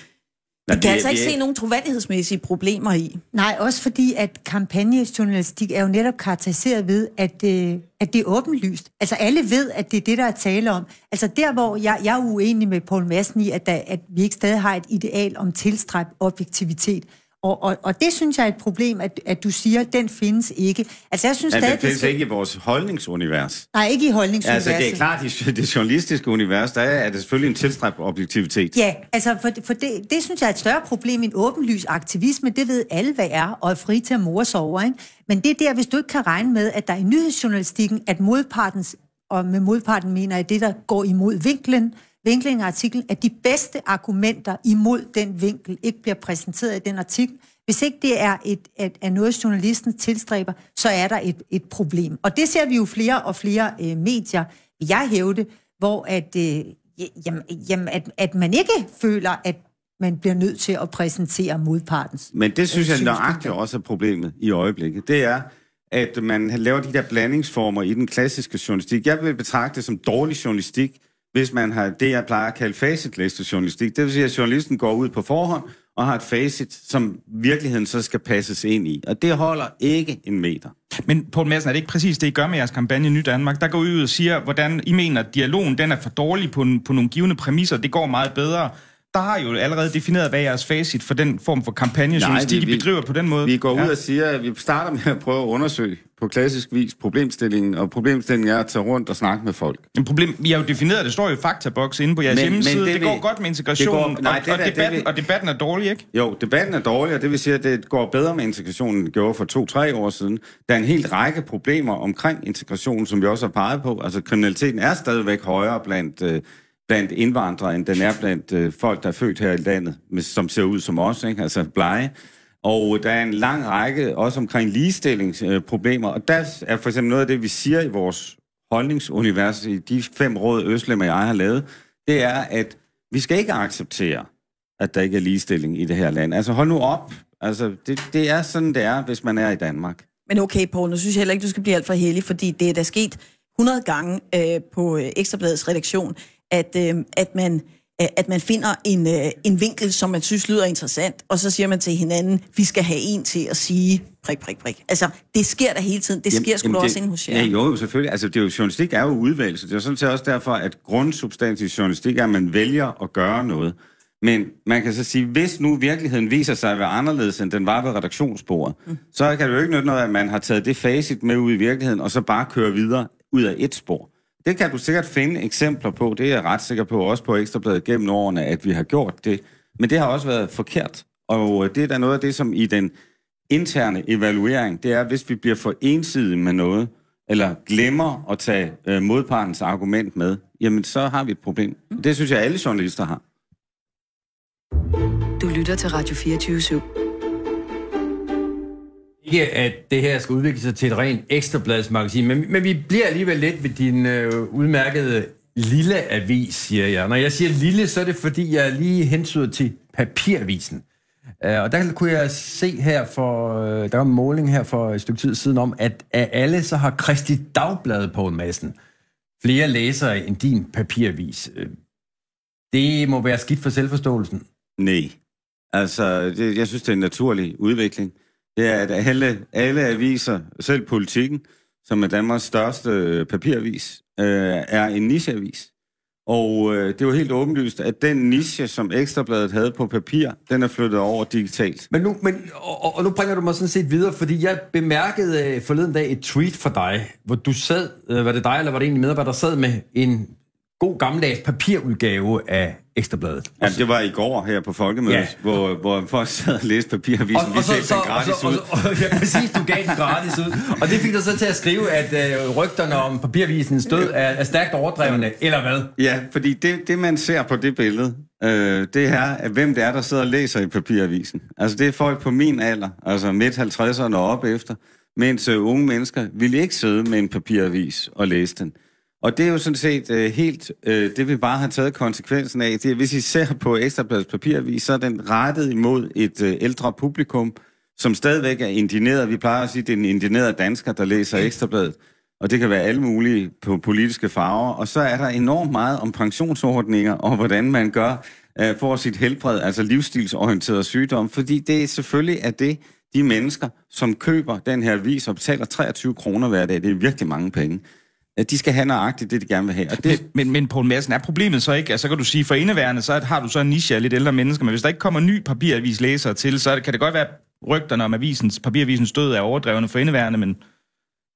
Vi kan det- altså ikke det se nogen troværdighedsmæssige problemer i. Nej, også fordi, at kampagnejournalistik er jo netop karakteriseret ved, at, øh, at det er åbenlyst. Altså alle ved, at det er det, der er tale om. Altså der, hvor jeg, jeg er uenig med Poul Madsen i, at, der, at vi ikke stadig har et ideal om tilstræbt objektivitet. Og, og, og det synes jeg er et problem, at, at du siger, at den findes ikke. Altså jeg synes Men stadig, det findes skal- ikke i vores holdningsunivers. Nej, ikke i holdningsuniverset. Altså, det er klart, i det journalistiske univers, der er, er det selvfølgelig en tilstræbt objektivitet. Ja, altså for, for det, det synes jeg er et større problem end åbenlys aktivisme. Det ved alle, hvad er, og er fri til at more sig over. Ikke? Men det er der, hvis du ikke kan regne med, at der i nyhedsjournalistikken, at modpartens, og med modparten mener jeg det, der går imod vinklen, vinkling af artiklen, at de bedste argumenter imod den vinkel ikke bliver præsenteret i den artikel. Hvis ikke det er, et, et, er noget, journalisten tilstræber, så er der et, et problem. Og det ser vi jo flere og flere øh, medier, jeg hævde, hvor at, øh, jamen, jamen, at, at man ikke føler, at man bliver nødt til at præsentere modpartens. Men det synes øh, jeg synspunkter. nøjagtigt også er problemet i øjeblikket. Det er, at man laver de der blandingsformer i den klassiske journalistik. Jeg vil betragte det som dårlig journalistik, hvis man har det, jeg plejer at kalde facitliste journalistik. Det vil sige, at journalisten går ud på forhånd og har et facit, som virkeligheden så skal passes ind i. Og det holder ikke en meter. Men Poul Madsen, er det ikke præcis det, I gør med jeres kampagne i Ny Danmark? Der går I ud og siger, hvordan I mener, at dialogen den er for dårlig på, på nogle givende præmisser. Det går meget bedre. Der har I jo allerede defineret, hvad er jeres facit for den form for kampagnejournalistik, I bedriver på den måde. Vi går ud Ja. og siger, at vi starter med at prøve at undersøge på klassisk vis problemstillingen, og problemstillingen er at tage rundt og snakke med folk. En problem, vi har jo defineret, det står jo i faktaboks inde på jeres Men- hjemmeside. men det, det går vil- godt med integrationen, går- nej, og, det og, der- det debatten, vil- og debatten er dårlig, ikke? Jo, debatten er dårlig, og det vil sige, at det går bedre med integrationen, end det gjorde for to-tre år siden. Der er en hel række problemer omkring integrationen, som vi også har peget på. Altså, kriminaliteten er stadigvæk højere blandt, øh, blandt indvandrere, end den er blandt øh, folk, der er født her i landet, med- som ser ud som os, ikke? altså blege. Og der er en lang række også omkring ligestillingsproblemer, og der er for eksempel noget af det, vi siger i vores holdningsunivers, i de fem råd, Øslem og jeg har lavet, det er, at vi skal ikke acceptere, at der ikke er ligestilling i det her land. Altså hold nu op. Altså, det, det er sådan, det er, hvis man er i Danmark. Men okay, Poul, nu synes jeg heller ikke, du skal blive alt for heldig, fordi det er da sket 100 gange øh, på øh, Ekstrabladets redaktion, at, øh, at, man, at man finder en, øh, en vinkel, som man synes lyder interessant, og så siger man til hinanden, vi skal have en til at sige prik, prik, prik. Altså, det sker da hele tiden. Det sker sgu også inde hos jer. Ja, jo, selvfølgelig. Altså, det er jo, journalistik er jo udvalgelse. Det er jo sådan set også derfor, at grundsubstans i journalistik er, at man vælger at gøre noget. Men man kan så sige, hvis nu virkeligheden viser sig at være anderledes, end den var ved redaktionsbordet, mm. så kan det jo ikke nytte noget, at man har taget det facit med ud i virkeligheden, og så bare kører videre ud af et spor. Det kan du sikkert finde eksempler på, det er jeg ret sikker på, også på Ekstrabladet gennem årene, at vi har gjort det. Men det har også været forkert. Og øh, det er da noget af det, som i den interne evaluering, det er, hvis vi bliver for ensidige med noget, eller glemmer at tage øh, modpartens argument med, jamen så har vi et problem. Det synes jeg, alle journalister har. Du lytter til Radio 24 /7. Ikke at det her skal udvikle sig til et rent ekstrabladsmagasin, men, men vi bliver alligevel lidt ved din øh, udmærkede lille avis, siger jeg. Når jeg siger lille, så er det fordi, jeg lige hensyder til papiravisen. Uh, og der kunne jeg se her for, uh, der var en måling her for et stykke tid siden om, at af alle så har Kristi Dagblad på en massen flere læsere end din papiravis. Øh, det må være skidt for selvforståelsen. Nej. Altså, det, jeg synes, det er en naturlig udvikling. Det er, at alle, alle aviser, selv politikken, som er Danmarks største øh, papiravis, øh, er en nicheavis. Og øh, det var helt åbenlyst, at den niche, som Ekstrabladet havde på papir, den er flyttet over digitalt. Men nu, men, og, og nu bringer du mig sådan set videre, fordi jeg bemærkede øh, forleden dag et tweet fra dig, hvor du sad, øh, var det dig, eller var det egentlig medarbejder, der sad med en god gammeldags papirudgave af Ekstrabladet. Ja, det var i går her på Folkemødet, Ja. hvor, hvor folk sad og læste papiravisen. Vi fik den gratis og, ud. og, og, ja, præcis, du gav den gratis ud. Og det fik dig så til at skrive, at øh, rygterne om papiravisens død er, er stærkt overdrevne, eller hvad? Ja, fordi det, det man ser på det billede, øh, det er, at hvem det er, der sidder og læser i papiravisen. Altså det er folk på min alder, altså midt 50'erne og op efter, mens øh, unge mennesker ville ikke sidde med en papiravis og læse den. Og det er jo sådan set øh, helt øh, det, vi bare har taget konsekvensen af. Det, er, hvis I ser på Ekstrabladets papiravis, så er den rettet imod et øh, ældre publikum, som stadigvæk er indineret. Vi plejer at sige, at det er en indineret dansker, der læser Ekstrabladet. Og det kan være alle mulige på politiske farver. Og så er der enormt meget om pensionsordninger, og hvordan man gør øh, for sit helbred, altså livsstilsorienteret sygdom. Fordi det er selvfølgelig er det, de mennesker, som køber den her vis og betaler 23 kroner hver dag, det er virkelig mange penge, Øh, de skal have nøjagtigt det, de gerne vil have. Og det, Men, men Poul Madsen, er problemet så ikke, altså så kan du sige, for indeværende, så har du så en niche af lidt ældre mennesker, men hvis der ikke kommer ny papiravis læsere til, så kan det godt være, at rygterne om avisens, papiravisens død er overdrevne for indeværende, men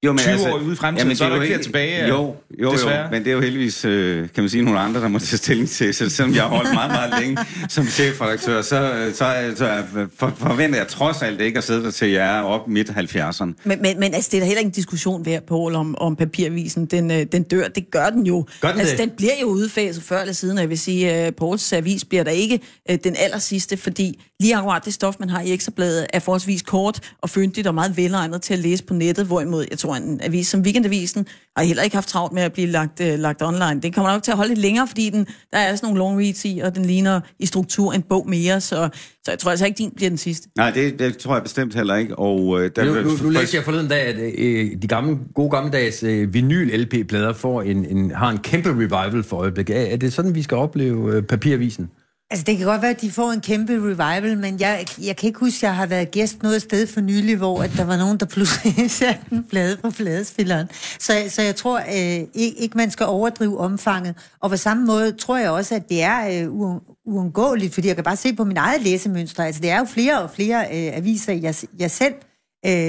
jo, men 20 år ude i fremtiden, jamen, så er det der jo ikke flere tilbage, Jo, jo, desværre. jo, men det er jo heldigvis, øh, kan man sige, nogle andre, der må tage stilling til. Så selvom jeg har holdt meget, meget længe som chefredaktør, så, så, så for, forventer jeg trods alt ikke at sidde der til jeg er op midt 70'erne. Men, men, men altså, det er da heller ikke en diskussion værd, Poul, om, om papiravisen, den, øh, den dør. Det gør den jo. Gør den altså, det? den bliver jo udfaset før eller siden, og jeg vil sige, at uh, Pauls avis bliver der ikke uh, den aller sidste, fordi lige akkurat det stof, man har i Ekstrabladet, er forholdsvis kort og fyndigt og meget velegnet til at læse på nettet, hvorimod jeg tror, foran en avis som Weekendavisen, har heller ikke haft travlt med at blive lagt, øh, lagt online. Det kommer nok til at holde lidt længere, fordi den, der er sådan nogle long reads i, og den ligner i struktur en bog mere, så, så jeg tror altså ikke, din bliver den sidste. Nej, det, det tror jeg bestemt heller ikke. Og, øh, der, Nu, nu, nu læste jeg forleden dag, at øh, de gamle, gode gammeldags øh, vinyl-LP-plader får en, en, har en kæmpe revival for øjeblikket. Er, er det sådan, vi skal opleve øh, papiravisen? Altså, det kan godt være, at de får en kæmpe revival, men jeg, jeg kan ikke huske, at jeg har været gæst noget sted for nylig, hvor at der var nogen, der pludselig [laughs] satte en plade på pladespilleren. Så, så jeg tror øh, ikke, ikke, man skal overdrive omfanget. Og på samme måde tror jeg også, at det er øh, uundgåeligt, fordi jeg kan bare se på min eget læsemønster. Altså, det er jo flere og flere øh, aviser, jeg, jeg selv øh,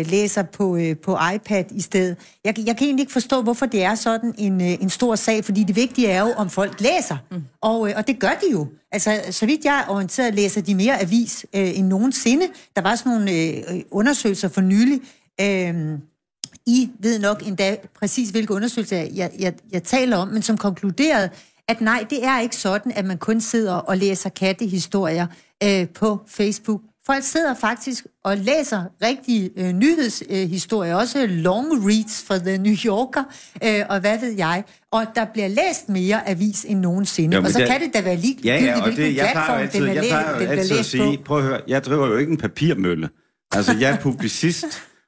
læser på, øh, på iPad i stedet. Jeg, jeg kan egentlig ikke forstå, hvorfor det er sådan en, øh, en stor sag, fordi det vigtige er jo, om folk læser. Mm. Og, øh, og det gør de jo. Altså, så vidt jeg er orienteret, læser de mere avis øh, end nogensinde. Der var sådan nogle øh, undersøgelser for nylig. Øh, I ved nok endda præcis, hvilke undersøgelser jeg, jeg, jeg taler om, men som konkluderede, at nej, det er ikke sådan, at man kun sidder og læser kattehistorier øh, på Facebook. Folk sidder faktisk og læser rigtige øh, nyhedshistorier, øh, også long reads fra The New Yorker, øh, og hvad ved jeg. Og der bliver læst mere avis end nogensinde. Jo, og så det- kan det da være ligegyldigt, Ja, ja, og det, jeg platform altid, den er jeg læ- den bliver altid at sige, på. prøv at høre, jeg driver jo ikke en papirmølle. Altså, jeg er publicist,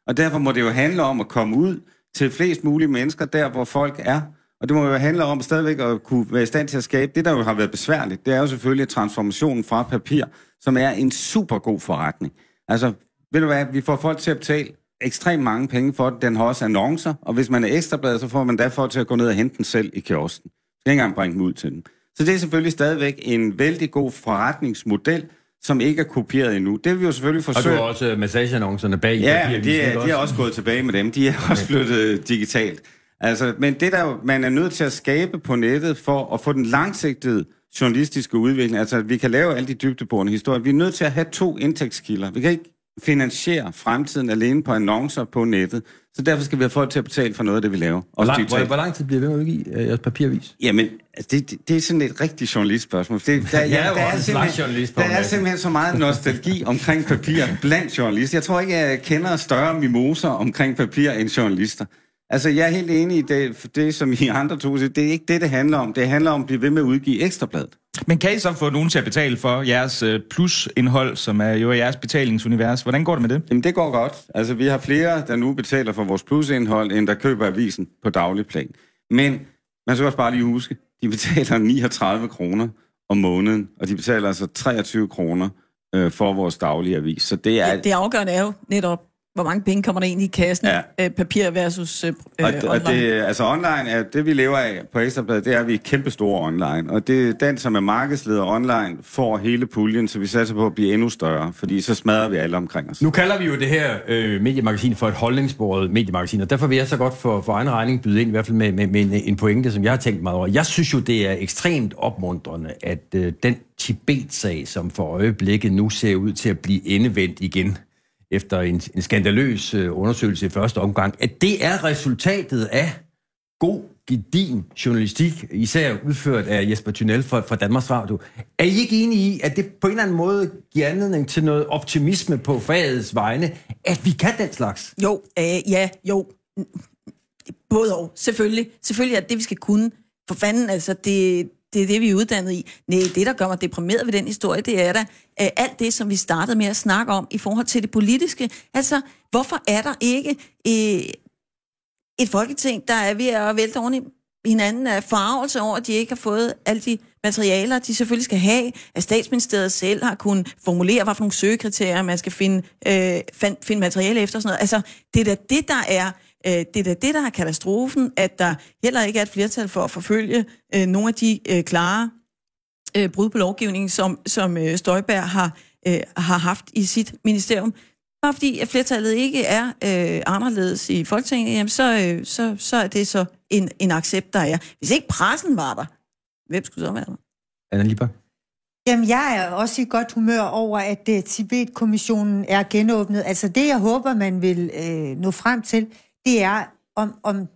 og derfor må det jo handle om at komme ud til flest mulige mennesker, der hvor folk er. Og det må jo handle om stadigvæk at kunne være i stand til at skabe. Det, der jo har været besværligt, det er jo selvfølgelig transformationen fra papir, som er en super god forretning. Altså, ved du hvad, vi får folk til at betale ekstremt mange penge for det. Den har også annoncer, og hvis man er ekstrablad, så får man derfor til at gå ned og hente den selv i kiosken. skal ikke engang bringe dem ud til den. Så det er selvfølgelig stadigvæk en vældig god forretningsmodel, som ikke er kopieret endnu. Det vil vi jo selvfølgelig Og du forsøge. har også massageannoncerne bag i Ja, papiravisen, de ikke er, de er også gået tilbage med dem. De er også flyttet digitalt. Altså, men det der, man er nødt til at skabe på nettet for at få den langsigtede journalistiske udvikling, altså at vi kan lave alle de dybdeborende historier. Vi er nødt til at have to indtægtskilder. Vi kan ikke finansiere fremtiden alene på annoncer på nettet. Så derfor skal vi have folk til at betale for noget af det, vi laver. Hvor, lang, hvor, hvor lang tid bliver det ved med at udgive øh, jeres papiravis? Jamen, altså, det, det, er sådan et rigtigt journalistspørgsmål. Det, der, [laughs] er jo der, slags simpelthen- der er simpelthen så meget nostalgi omkring papir blandt journalister. Jeg tror ikke, jeg kender større mimoser omkring papir end journalister. Altså, jeg er helt enig i det, det som I andre to siger. Det er ikke det, det handler om. Det handler om at blive ved med at udgive ekstrabladet. Men kan I så få nogen til at betale for jeres øh, plusindhold, som er jo jeres betalingsunivers? Hvordan går det med det? Jamen, det går godt. Altså, vi har flere, der nu betaler for vores plusindhold, end der køber avisen på daglig plan. Men man skal også bare lige huske, de betaler 39 kroner om måneden, og de betaler altså 23 kroner øh, for vores daglige avis. Så det er... Det, det afgørende er jo netop, hvor mange penge kommer der ind i kassen, Ja. øh, papir versus øh, Og, øh, og online. det, altså online, er, det vi lever af på Ekstrabladet, det er, at vi er kæmpe store online. Og det er den, som er markedsleder online, får hele puljen, så vi satser på at blive endnu større, fordi så smadrer vi alle omkring os. Nu kalder vi jo det her øh, mediemagasin for et holdningsbordet mediemagasin, og derfor vil jeg så godt for, for egen regning byde ind, i hvert fald med, med, med en, en pointe, som jeg har tænkt meget over. Jeg synes jo, det er ekstremt opmuntrende, at øh, den Tibet-sag, som for øjeblikket nu ser ud til at blive endevendt igen, efter en, en skandaløs øh, undersøgelse i første omgang, at det er resultatet af god, gedin journalistik, især udført af Jesper Thunel fra, fra Danmarks Radio. Er I ikke enige i, at det på en eller anden måde giver anledning til noget optimisme på fagets vegne, at vi kan den slags? Jo, øh, ja, jo. Både og. Selvfølgelig. Selvfølgelig er det, vi skal kunne. For fanden, altså, det, det er det, vi er uddannet i. Nej, det, der gør mig deprimeret ved den historie, det er da øh, alt det, som vi startede med at snakke om i forhold til det politiske. Altså, hvorfor er der ikke øh, et folketing, der er ved at vælte oven i hinanden af farvelse over, at de ikke har fået alle de materialer, de selvfølgelig skal have, at statsministeriet selv har kunnet formulere, hvad for nogle søgekriterier, man skal finde, øh, find, finde materiale efter og sådan noget. Altså, det er da det, der er øh, det er da det, der er katastrofen, at der heller ikke er et flertal for at forfølge øh, nogle af de øh, klare øh, brud på lovgivningen, som, som øh, Støjberg har, øh, har haft i sit ministerium. Bare fordi at flertallet ikke er øh, anderledes i Folketinget, jamen så, øh, så, så er det så en, en accept, der er. Hvis ikke pressen var der, hvem skulle så være der? Anna Lieber? Jamen, jeg er også i godt humør over, at uh, Tibet-kommissionen er genåbnet. Altså, det jeg håber, man vil uh, nå frem til, det er, om, om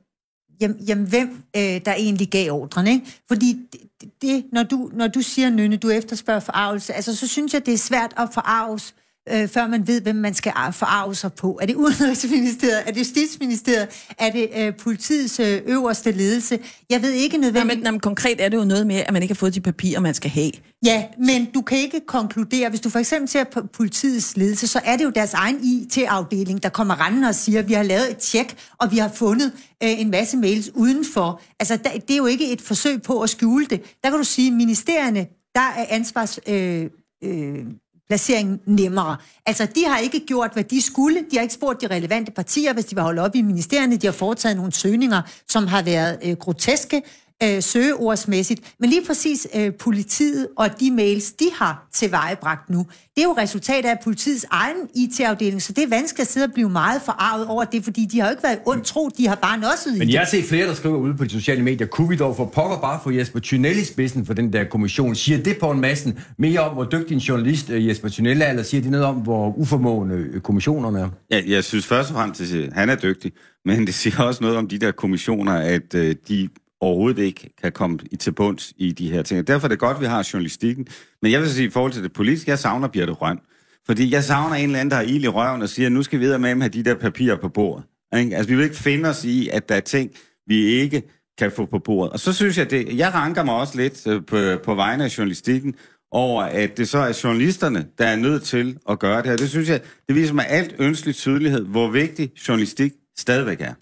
jamen, jamen, hvem øh, der egentlig gav ordren, ikke? Fordi det, det, når, du, når du siger, Nynne, du efterspørger forarvelse, altså, så synes jeg, det er svært at forarves øh, før man ved, hvem man skal ar- forarve sig på. Er det Udenrigsministeriet? Er det Justitsministeriet? Er det øh, politiets øh, øverste ledelse? Jeg ved ikke Nej, nødvendigt... men, nej, men konkret er det jo noget med, at man ikke har fået de papirer, man skal have. Ja, men du kan ikke konkludere, hvis du for eksempel ser på politiets ledelse, så er det jo deres egen IT-afdeling, der kommer rendende og siger, at vi har lavet et tjek, og vi har fundet øh, en masse mails udenfor. Altså, der, det er jo ikke et forsøg på at skjule det. Der kan du sige, at ministerierne, der er ansvars... Øh, øh, placeringen nemmere. Altså, de har ikke gjort, hvad de skulle. De har ikke spurgt de relevante partier, hvis de var holdt op i ministerierne. De har foretaget nogle søgninger, som har været øh, groteske øh, søgeordsmæssigt. Men lige præcis øh, politiet og de mails, de har tilvejebragt nu, det er jo resultat af politiets egen IT-afdeling, så det er vanskeligt at sidde og blive meget forarvet over det, fordi de har jo ikke været ondt tro, de har bare nosset i Men jeg har set flere, der skriver ude på de sociale medier, kunne vi dog for pokker bare få Jesper Thunel i spidsen for den der kommission? Siger det på en masse mere om, hvor dygtig en journalist øh, Jesper Thunel er, eller siger det noget om, hvor uformående øh, kommissionerne er? Jeg, jeg synes først og fremmest, at han er dygtig, men det siger også noget om de der kommissioner, at øh, de overhovedet ikke kan komme i til bunds i de her ting. Derfor er det godt, at vi har journalistikken. Men jeg vil så sige, i forhold til det politiske, jeg savner Birte Røn. Fordi jeg savner en eller anden, der har ild i røven og siger, nu skal vi videre med at have de der papirer på bordet. Ikke? Altså, vi vil ikke finde os i, at der er ting, vi ikke kan få på bordet. Og så synes jeg, det, jeg ranker mig også lidt øh, på, på vegne af journalistikken, over at det så er journalisterne, der er nødt til at gøre det her. Det synes jeg, det viser mig alt ønskelig tydelighed, hvor vigtig journalistik stadigvæk er.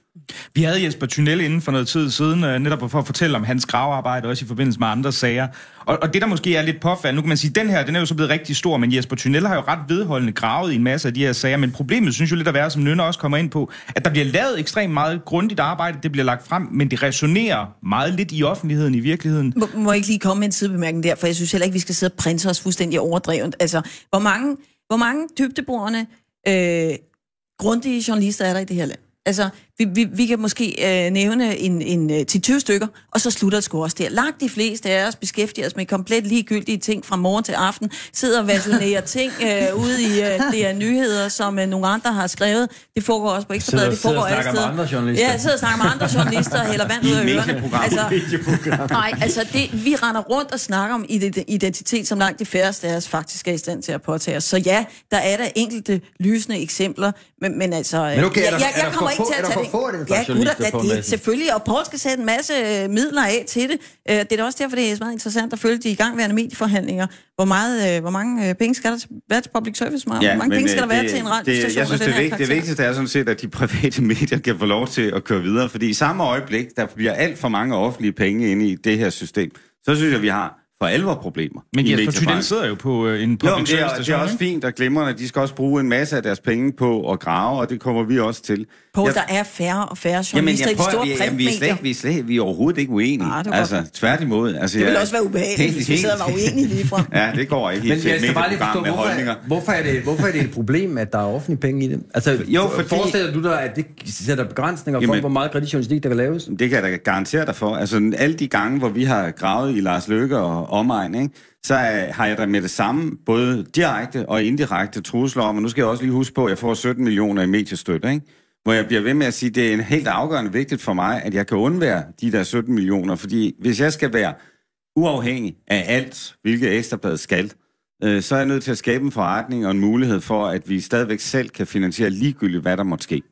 Vi havde Jesper Thunel inden for noget tid siden, øh, netop for at fortælle om hans gravearbejde, også i forbindelse med andre sager. Og, og det, der måske er lidt påfaldende, nu kan man sige, den her, den er jo så blevet rigtig stor, men Jesper Thunel har jo ret vedholdende gravet i en masse af de her sager, men problemet synes jo lidt at være, som Nynne også kommer ind på, at der bliver lavet ekstremt meget grundigt arbejde, det bliver lagt frem, men det resonerer meget lidt i offentligheden i virkeligheden. Må, må jeg ikke lige komme med en sidebemærkning der, for jeg synes heller ikke, vi skal sidde og printe os fuldstændig overdrevet. Altså, hvor mange, hvor mange dybdeborende, øh, grundige journalister er der i det her land? Altså, vi, vi, vi kan måske øh, nævne en, en, øh, 10-20 stykker, og så slutter det sgu også der. Langt de fleste af os beskæftiger os med komplet ligegyldige ting fra morgen til aften, sidder og versionerer [laughs] ting øh, ude i øh, det er nyheder, som øh, nogle andre har skrevet. Det foregår også på Ekstrabladet, det foregår sidder og snakker med andre journalister. Ja, sidder og snakker med andre journalister, hælder vand ud af ørerne. Altså, Nej, altså det, vi render rundt og snakker om ident- identitet, som langt de færreste af os faktisk er i stand til at påtage os. Så ja, der er der enkelte lysende eksempler, men, men altså... Men okay, er jeg, der- jeg, jeg kommer ikke til at tage få den Ja, gutter, da, det, messen? selvfølgelig, og Poul skal sætte en masse øh, midler af til det. Øh, Det er da også derfor, det er meget interessant at følge de igangværende medieforhandlinger. Hvor, meget, øh, hvor mange øh, penge skal der være til public service? Hvor Ja, mange penge skal der være det- til en radiostation Jeg synes, det, vigt, det vigtigste er sådan set, at de private [laughs] medier kan få lov til at køre videre, fordi i samme øjeblik, der bliver alt for mange offentlige penge inde i det her system, så synes jeg, vi har for alvor problemer. Men i Jesper. Thunel sidder jo på øh, en Jo, public men det er, det er også fint og glimrende. De skal også bruge en masse af deres penge på at grave, og det kommer vi også til. Poul, Jeg- der er færre og færre Jamen, journalister jeg i de prøver, store vi, jamen, vi, er slet, vi, er slet, vi er overhovedet ikke uenige. Nej, det var altså, godt. tværtimod. Altså, Det ville jeg- også være ubehageligt, hvis vi sidder og var uenige ligefrem. [laughs] Ja, det går ikke Men jeg skal bare lige forstå, med holdninger. hvorfor, hvorfor, er det, hvorfor er det et problem, at der er offentlige penge i det? Altså, Jo, jo, fordi- forestiller du dig, at det sætter begrænsninger for, Jamen- hvor meget kritisk journalistik, der kan laves? Det kan jeg da garantere dig for. Altså, alle de gange, hvor vi har gravet i Lars Løkke og omegn, ikke, så øh, har jeg da med det samme, både direkte og indirekte trusler om, og nu skal jeg også lige huske på, at jeg får 17 millioner i mediestøtte, ikke? hvor jeg bliver ved med at sige, at det er en helt afgørende vigtigt for mig, at jeg kan undvære de der 17 millioner, fordi hvis jeg skal være uafhængig af alt, hvilket Ekstrabladet skal, øh, så er jeg nødt til at skabe en forretning og en mulighed for, at vi stadigvæk selv kan finansiere ligegyldigt, hvad der måtte ske.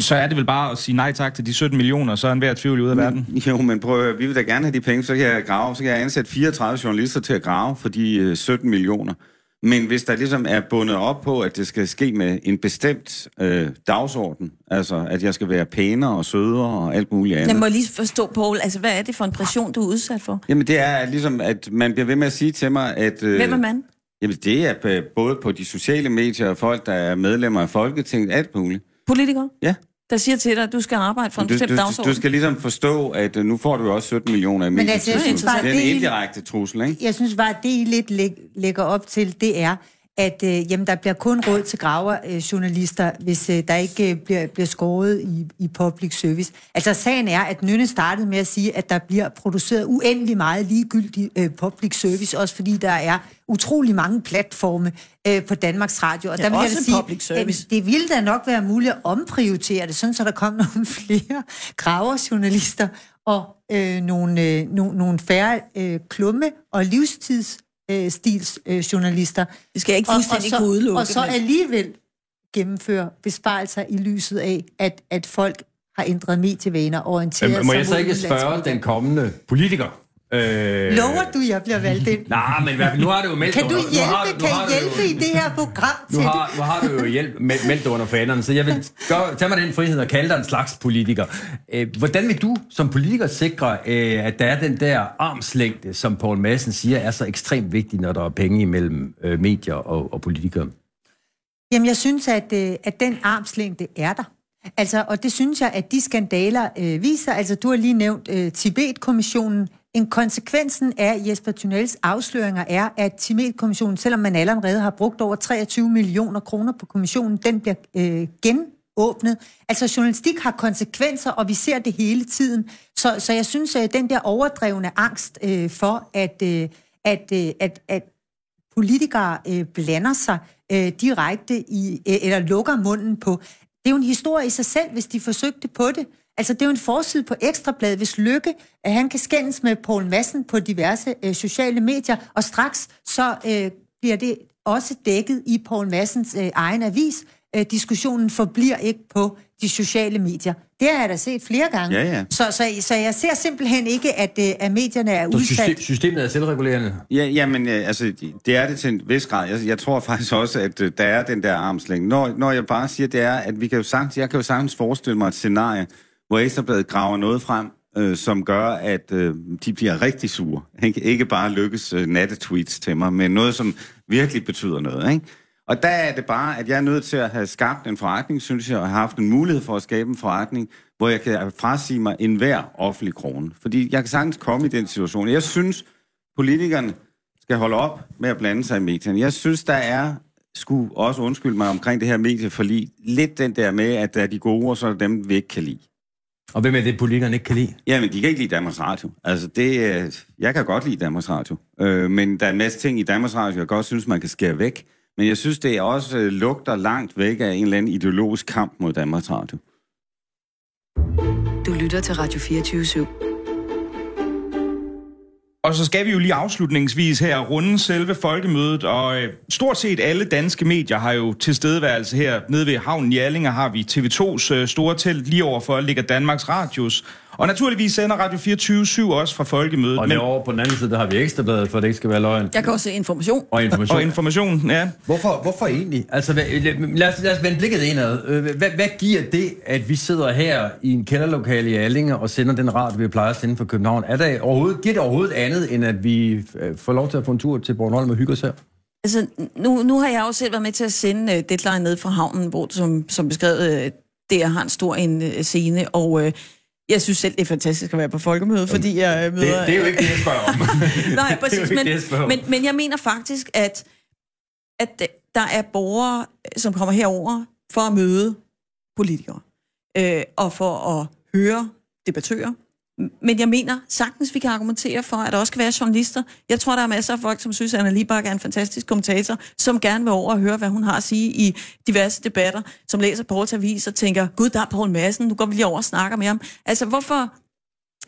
Så er det vel bare at sige nej tak til de 17 millioner, så er enhver tvivl ud af verden. Jo, men prøv at høre, vi vil da gerne have de penge, så kan jeg grave, så kan jeg ansætte 34 journalister til at grave for de øh, 17 millioner. Men hvis der ligesom er bundet op på, at det skal ske med en bestemt øh, dagsorden, altså at jeg skal være pænere og sødere og alt muligt andet. Jeg må lige forstå, Poul, altså hvad er det for en pression, du er udsat for? Jamen det er ligesom, at man bliver ved med at sige til mig, at... Øh, Hvem er man? Jamen det er øh, både på de sociale medier og folk, der er medlemmer af Folketinget, alt muligt. Politikere? Ja. Der siger til dig, at du skal arbejde for en Du, bestemt du, dagsorden. du skal ligesom forstå, at øh, nu får du også 17 millioner i Men altså, jeg medietilskud. synes bare, det er en indirekte trussel, ikke? jeg synes bare, at det, I lidt læg, lægger op til, det er, at øh, jamen, der bliver kun råd til graverjournalister, øh, hvis øh, der ikke øh, bliver, bliver skåret i, i public service. Altså sagen er, at Nynne startede med at sige, at der bliver produceret uendelig meget ligegyldig øh, public service, også fordi der er utrolig mange platforme øh, på Danmarks Radio. Og Ja, der vil jeg også da sige, public service. at det ville da nok være muligt at omprioritere det, sådan så der kom [laughs] nogle flere graverjournalister og øh, nogle, øh, no, nogle færre øh, klumme- og livstids øh, stils øh, journalister. Det skal jeg ikke fuldstændig og, kunne og så, udelukke. Og så alligevel gennemføre besparelser i lyset af, at, at folk har ændret medievaner og orienteret Øh, Må sig jeg så ikke spørge den kommende politiker? Øh, Lover du, jeg bliver valgt ind? Nej, men hvad- nu har du jo meldt Kan du under- nu har hjælpe, nu kan har du jo- hjælpe i det her program Nu til har, nu har du jo hjælp, meld- meldt dig under fanerne, så jeg vil gøre, tage mig den frihed og kalde dig en slags politiker. Øh, Hvordan vil du som politiker sikre, øh, at der er den der armslængde, som Poul Madsen siger, er så ekstremt vigtig, når der er penge imellem øh, medier og, og politikere? Jamen, jeg synes, at, øh, at den armslængde er der. Altså, og det synes jeg, at de skandaler øh, viser. Altså, du har lige nævnt øh, Tibet-kommissionen. En konsekvensen af Jesper Thunels afsløringer er, at Timet-kommissionen, selvom man allerede har brugt over 23 millioner kroner på kommissionen, den bliver øh, genåbnet. Altså, journalistik har konsekvenser, og vi ser det hele tiden. Så, så jeg synes, at den der overdrevne angst øh, for, at, øh, at, øh, at, at politikere øh, blander sig øh, direkte i, øh, eller lukker munden på. Det er jo en historie i sig selv, hvis de forsøgte på det. Altså, det er jo en forside på Ekstrabladet, hvis Lykke, at han kan skændes med Poul Madsen på diverse øh, sociale medier, og straks så øh, bliver det også dækket i Poul Madsens øh, egen avis. Øh, diskussionen forbliver ikke på de sociale medier. Det har jeg da set flere gange. Ja, ja. Så, så, så jeg ser simpelthen ikke, at, øh, at medierne er Så udsat. system, systemet er selvregulerende? Ja, jamen, øh, altså, det er det til en vis grad. Jeg, jeg tror faktisk også, at øh, der er den der armslængde. Når, når jeg bare siger, det er, at vi kan jo sagtens, jeg kan jo sagtens forestille mig et scenarie, hvor Ekstrabladet graver noget frem, øh, som gør, at øh, de bliver rigtig sure. Ikke, ikke bare lykkes øh, nattetweets til mig, men noget, som virkelig betyder noget. Ikke? Og der er det bare, at jeg er nødt til at have skabt en forretning, synes jeg, og have haft en mulighed for at skabe en forretning, hvor jeg kan frasige mig enhver offentlig krone. Fordi jeg kan sagtens komme i den situation. Jeg synes, politikerne skal holde op med at blande sig i medierne. Jeg synes, der er, skulle også undskylde mig omkring det her medieforlig, lidt den der med, at der er de gode, og så er der dem, vi ikke kan lide. Og hvem er det, politikerne ikke kan lide? Jamen, de kan ikke lide Danmarks Radio. Altså, det, øh, jeg kan godt lide Danmarks Radio. Øh, men der er en masse ting i Danmarks Radio, jeg godt synes, man kan skære væk. Men jeg synes, det også øh, lugter langt væk af en eller anden ideologisk kamp mod Danmarks Radio. Du lytter til Radio 24 /7. Og så skal vi jo lige afslutningsvis her runde selve folkemødet, og øh, stort set alle danske medier har jo tilstedeværelse her. Nede ved havnen i Allinger har vi TV2's øh, store telt, lige overfor ligger Danmarks Radios. Og naturligvis sender Radio 24 også fra folkemødet. Og men, derovre på den anden side, der har vi ekstrabladet, for det ikke skal være løgn. Jeg kan også se information. Og information. og information, ja. Hvorfor, hvorfor egentlig? Altså, hvad, lad, os, lad os vende blikket indad. Øh, Hvad, hvad giver det, at vi sidder her i en kælderlokale i Allinge og sender den radio, vi plejer at sende fra København? Er der overhovedet, giver det overhovedet andet, end at vi øh, får lov til at få en tur til Bornholm og hygge os her? Altså, nu, nu har jeg jo selv været med til at sende uh, Deadline ned fra havnen, hvor, som, som beskrevet, uh, der har en stor en, uh, scene, og uh, jeg synes selv, det er fantastisk at være på folkemøde, fordi jeg Det, møder... det er jo ikke det, jeg spørger om. [laughs] [laughs] Nej, Det er præcis. ikke Men, det, jeg men, men jeg mener faktisk, at, at der er borgere, som kommer herover for at møde politikere, øh, og for at høre debattører. Men jeg mener sagtens, vi kan argumentere for, at der også kan være journalister. Jeg tror, der er masser af folk, som synes, at Anna Libak er en fantastisk kommentator, som gerne vil over og høre, hvad hun har at sige i diverse debatter, som læser Pauls avis og tænker, gud, der er Poul Madsen, nu går vi lige over og snakker med ham. Altså, hvorfor,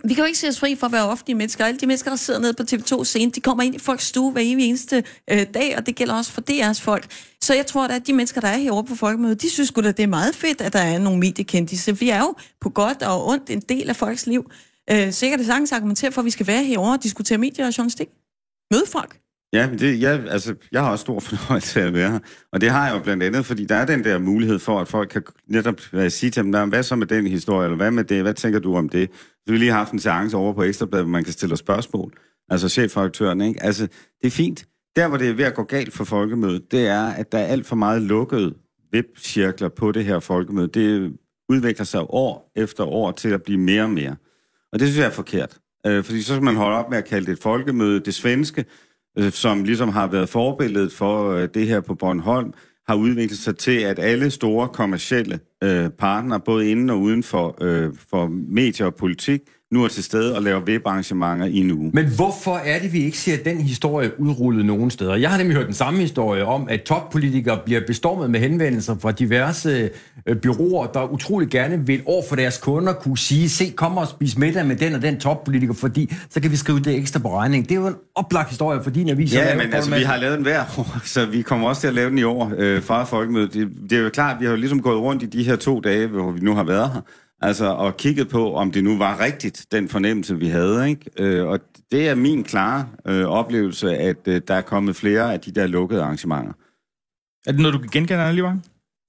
vi kan jo ikke se os fri for at være offentlige mennesker. Alle de mennesker, der sidder nede på TV2 scene, de kommer ind i folks stue hver evig eneste øh, dag, og det gælder også for DR's folk. Så jeg tror, at de mennesker, der er herovre på folkemødet, de synes sgu da, det er meget fedt, at der er nogle mediekendte. Vi er jo på godt og ondt en del af folks liv. Øh, sikkert det sagtens argumentere for, at vi skal være herovre og diskutere medier og journalistik. Møde folk. Ja, men det, jeg, altså, jeg har også stor [laughs] fornøjelse af at være her. Og det har jeg jo blandt andet, fordi der er den der mulighed for, at folk kan netop uh, sige til dem, hvad så med den historie, eller hvad med det, hvad tænker du om det? Så Vi lige har haft en seance over på Ekstrabladet, hvor man kan stille spørgsmål. Altså chefredaktøren, ikke? Altså, det er fint. Der, hvor det er ved at gå galt for folkemødet, det er, at der er alt for meget lukkede webcirkler på det her folkemøde. Det udvikler sig år efter år til at blive mere og mere. Og det synes jeg er forkert. Øh, fordi så skal man holde op med at kalde det et folkemøde. Det svenske, øh, som ligesom har været forbilledet for øh, det her på Bornholm, har udviklet sig til, at alle store kommercielle øh, partnere, både inden og uden for, øh, for medier og politik, nu er til stede og laver VIP-arrangementer i en uge. Men hvorfor er det, vi ikke ser den historie udrullet nogen steder? Jeg har nemlig hørt den samme historie om, at toppolitikere bliver bestormet med henvendelser fra diverse øh, byråer, der utrolig gerne vil over for deres kunder kunne sige, se, kom og spis middag med den og den toppolitiker, fordi så kan vi skrive det ekstra på regning. Det er jo en oplagt historie for din avis. Ja, men altså, vi har lavet den hver år, [laughs] så vi kommer også til at lave den i år øh, fra Folkemødet. Det, det er jo klart, vi har jo ligesom gået rundt i de her to dage, hvor vi nu har været her, altså, og kigget på, om det nu var rigtigt, den fornemmelse, vi havde. Ikke? Øh, og det er min klare øh, oplevelse, at øh, der er kommet flere af de der lukkede arrangementer. Er det noget, du kan genkende, Anna Lieberg?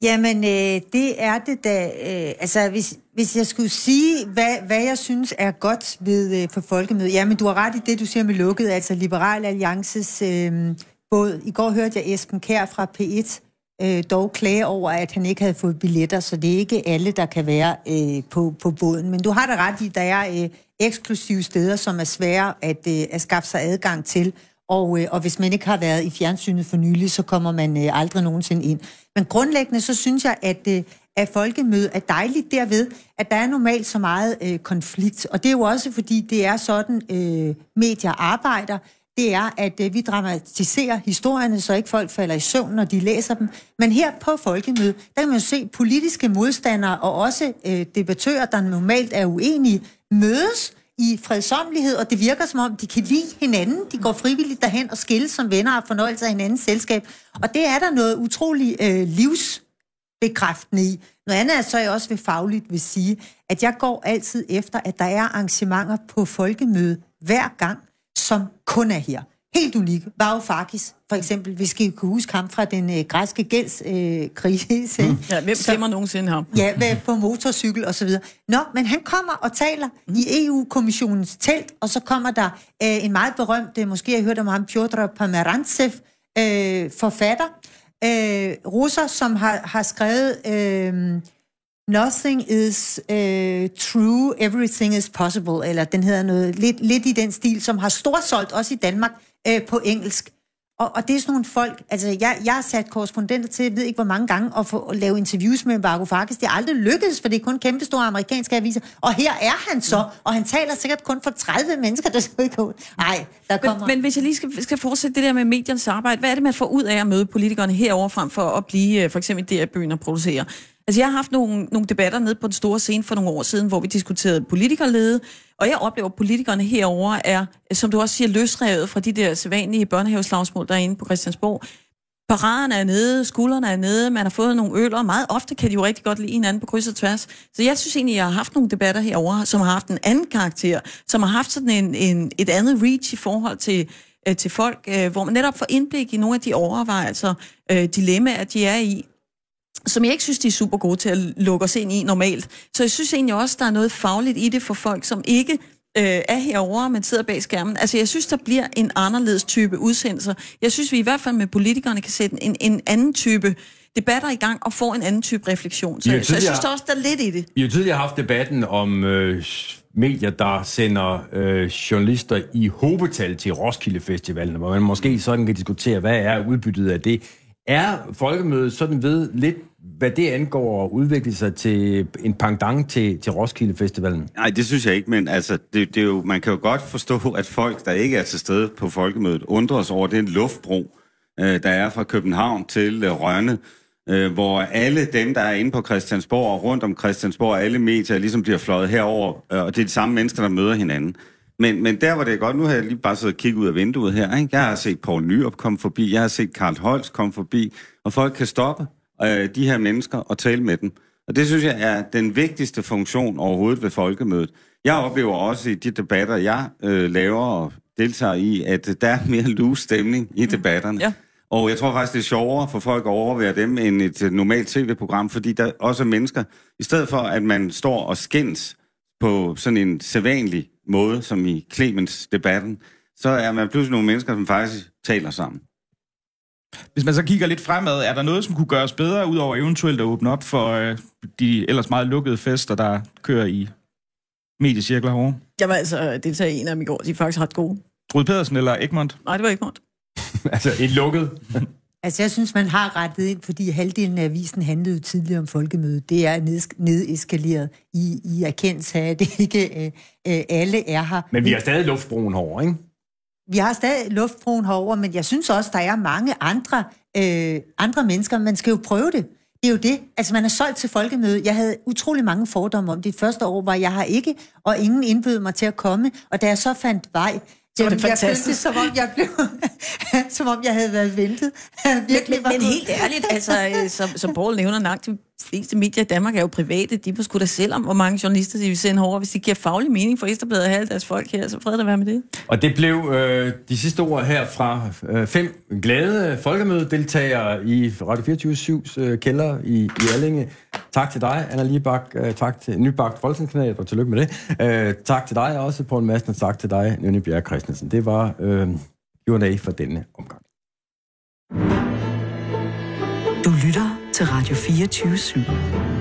Jamen, øh, det er det da. Øh, altså, hvis, hvis jeg skulle sige, hvad, hvad jeg synes er godt ved øh, for folkemødet. Jamen, du har ret i det, du siger med lukket. Altså, Liberal Alliances øh, båd. I går hørte jeg Esben Kær fra P1 øh, dog klage over, at han ikke havde fået billetter, så det er ikke alle, der kan være øh, på, på båden. Men du har da ret i, der er øh, eksklusive steder, som er svære at, øh, at skaffe sig adgang til. Og, øh, og hvis man ikke har været i fjernsynet for nylig, så kommer man øh, aldrig nogensinde ind. Men grundlæggende så synes jeg, at, øh, at folkemødet er dejligt derved, at der er normalt så meget øh, konflikt. Og det er jo også, fordi det er sådan, øh, medier arbejder. Det er, at øh, vi dramatiserer historierne, så ikke folk falder i søvn, når de læser dem. Men her på folkemødet, der kan man jo se politiske modstandere og også øh, debattører, der normalt er uenige, mødes i fredsomlighed, og det virker som om, de kan lide hinanden. De går frivilligt derhen og skilles som venner og fornøjelse af hinandens selskab. Og det er der noget utroligt øh, livsbekræftende i. Noget andet er så, jeg også vil fagligt vil sige, at jeg går altid efter, at der er arrangementer på folkemøde hver gang, som kun er her. Helt unik. Varoufakis, for eksempel, vi kan huske ham fra den øh, græske gældskrise. Øh, mm. Ja, [laughs] hvem glemmer nogensinde ham? Ja, med, på motorcykel og så videre. Nå, men han kommer og taler mm. i EU-kommissionens telt, og så kommer der øh, en meget berømt, øh, måske har I hørt om ham, Piotr Pomerantsev, øh, forfatter, øh, russer, som har, har skrevet øh, Nothing is øh, true, everything is possible, eller den hedder noget lidt, lidt i den stil, som har storsolgt også i Danmark øh, på engelsk. Og, og det er sådan nogle folk, altså jeg, jeg har sat korrespondenter til, jeg ved ikke hvor mange gange, at, få, at lave interviews med Varoufakis. Det er aldrig lykkedes, for det er kun kæmpe store amerikanske aviser. Og her er han så, og han taler sikkert kun for 30 mennesker, der skal ikke ud. Nej, der kommer... Men, men hvis jeg lige skal, skal fortsætte det der med mediernes arbejde, hvad er det, man får ud af at møde politikerne herover frem for at blive øh, for eksempel der byen og producere? Altså jeg har haft nogle, nogle debatter nede på den store scene for nogle år siden, hvor vi diskuterede politikerlede, og jeg oplever, at politikerne herover er, som du også siger, løsrevet fra de der sædvanlige børnehaveslagsmål, der er inde på Christiansborg. Paraderne er nede, skuldrene er nede, man har fået nogle øl, og meget ofte kan de jo rigtig godt lide hinanden på kryds og tværs. Så jeg synes egentlig, jeg har haft nogle debatter herover, som har haft en anden karakter, som har haft sådan en, en, et andet reach i forhold til, øh, til folk, øh, hvor man netop får indblik i nogle af de overvejelser, øh, dilemmaer, de er i, som jeg ikke synes, de er super gode til at lukke os ind i normalt. Så jeg synes egentlig også, der er noget fagligt i det for folk, som ikke øh, er herovre, men sidder bag skærmen. Altså, jeg synes, der bliver en anderledes type udsendelser. Jeg synes, vi i hvert fald med politikerne kan sætte en, en anden type debatter i gang og få en anden type refleksion. Så, så jeg synes der også, der er lidt i det. Vi har tidligere haft debatten om øh, medier, der sender øh, journalister i hobetal til Roskilde Festivalen, hvor man måske sådan kan diskutere, hvad er udbyttet af det. Er folkemødet sådan ved lidt, hvad det angår at udvikle sig til en pendant til, til Roskilde Festivalen? Nej, det synes jeg ikke, men altså, det, det er jo, man kan jo godt forstå, at folk, der ikke er til stede på folkemødet, undrer sig over den luftbro, øh, der er fra København til øh, Rønne, øh, hvor alle dem, der er inde på Christiansborg og rundt om Christiansborg, alle medier ligesom bliver fløjet herover, øh, og det er de samme mennesker, der møder hinanden. Men, men der var det godt, nu har jeg lige bare siddet og kigget ud af vinduet her, ikke? jeg har set Poul Nyrup komme forbi, jeg har set Karl Holst komme forbi, og folk kan stoppe øh, de her mennesker og tale med dem. Og det synes jeg er den vigtigste funktion overhovedet ved folkemødet. Jeg oplever også i de debatter, jeg øh, laver og deltager i, at der er mere loose stemning i debatterne. Ja. Og jeg tror faktisk, det er sjovere for folk at overvære dem end et øh, normalt tv-program, fordi der også er mennesker, i stedet for at man står og skændes på sådan en sædvanlig måde, som i Clemens debatten, så er man pludselig nogle mennesker, som faktisk taler sammen. Hvis man så kigger lidt fremad, er der noget, som kunne gøres bedre, udover eventuelt at åbne op for øh, de ellers meget lukkede fester, der kører i mediecirkler herovre? Jeg var altså deltager i en af dem i går, de er faktisk ret gode. Rud Pedersen eller Egmont? Nej, det var ikke godt. [laughs] altså et lukket? [laughs] Altså, jeg synes, man har rettet ind, fordi halvdelen af avisen handlede jo tidligere om folkemødet. Det er ned- nedeskaleret i, i erkendelse af, at det ikke øh, øh, alle er her. Men vi har stadig luftbroen herover, ikke? Vi har stadig luftbroen herover, men jeg synes også, der er mange andre, øh, andre mennesker. Man skal jo prøve det. Det er jo det. Altså, man er solgt til folkemødet. Jeg havde utrolig mange fordomme om det. første år var jeg har ikke, og ingen indbød mig til at komme. Og da jeg så fandt vej, Så var det jamen, jeg fantastisk. følte som om jeg blev, [laughs] som om jeg havde været ventet. Virkelig Men, men gået- helt ærligt, altså, øh, som, som Paul nævner, de fleste medier i Danmark er jo private. De må sgu da selv om, hvor mange journalister de vil sende over. Hvis de giver faglig mening for Ekstrabladet og have alle deres folk her, så fred at være med det. Og det blev øh, de sidste ord her fra øh, fem glade folkemødedeltagere i Radio 24-7's øh, kælder i, i Allinge. Tak til dig, Anna Libak. Øh, tak til Nybagt Folketingskandidat, og tillykke med det. Øh, tak til dig også, Poul Madsen, og tak til dig, Nynne Bjerg Christensen. Det var øh, Q&A for denne omgang. Du lytter til Radio 24 /7.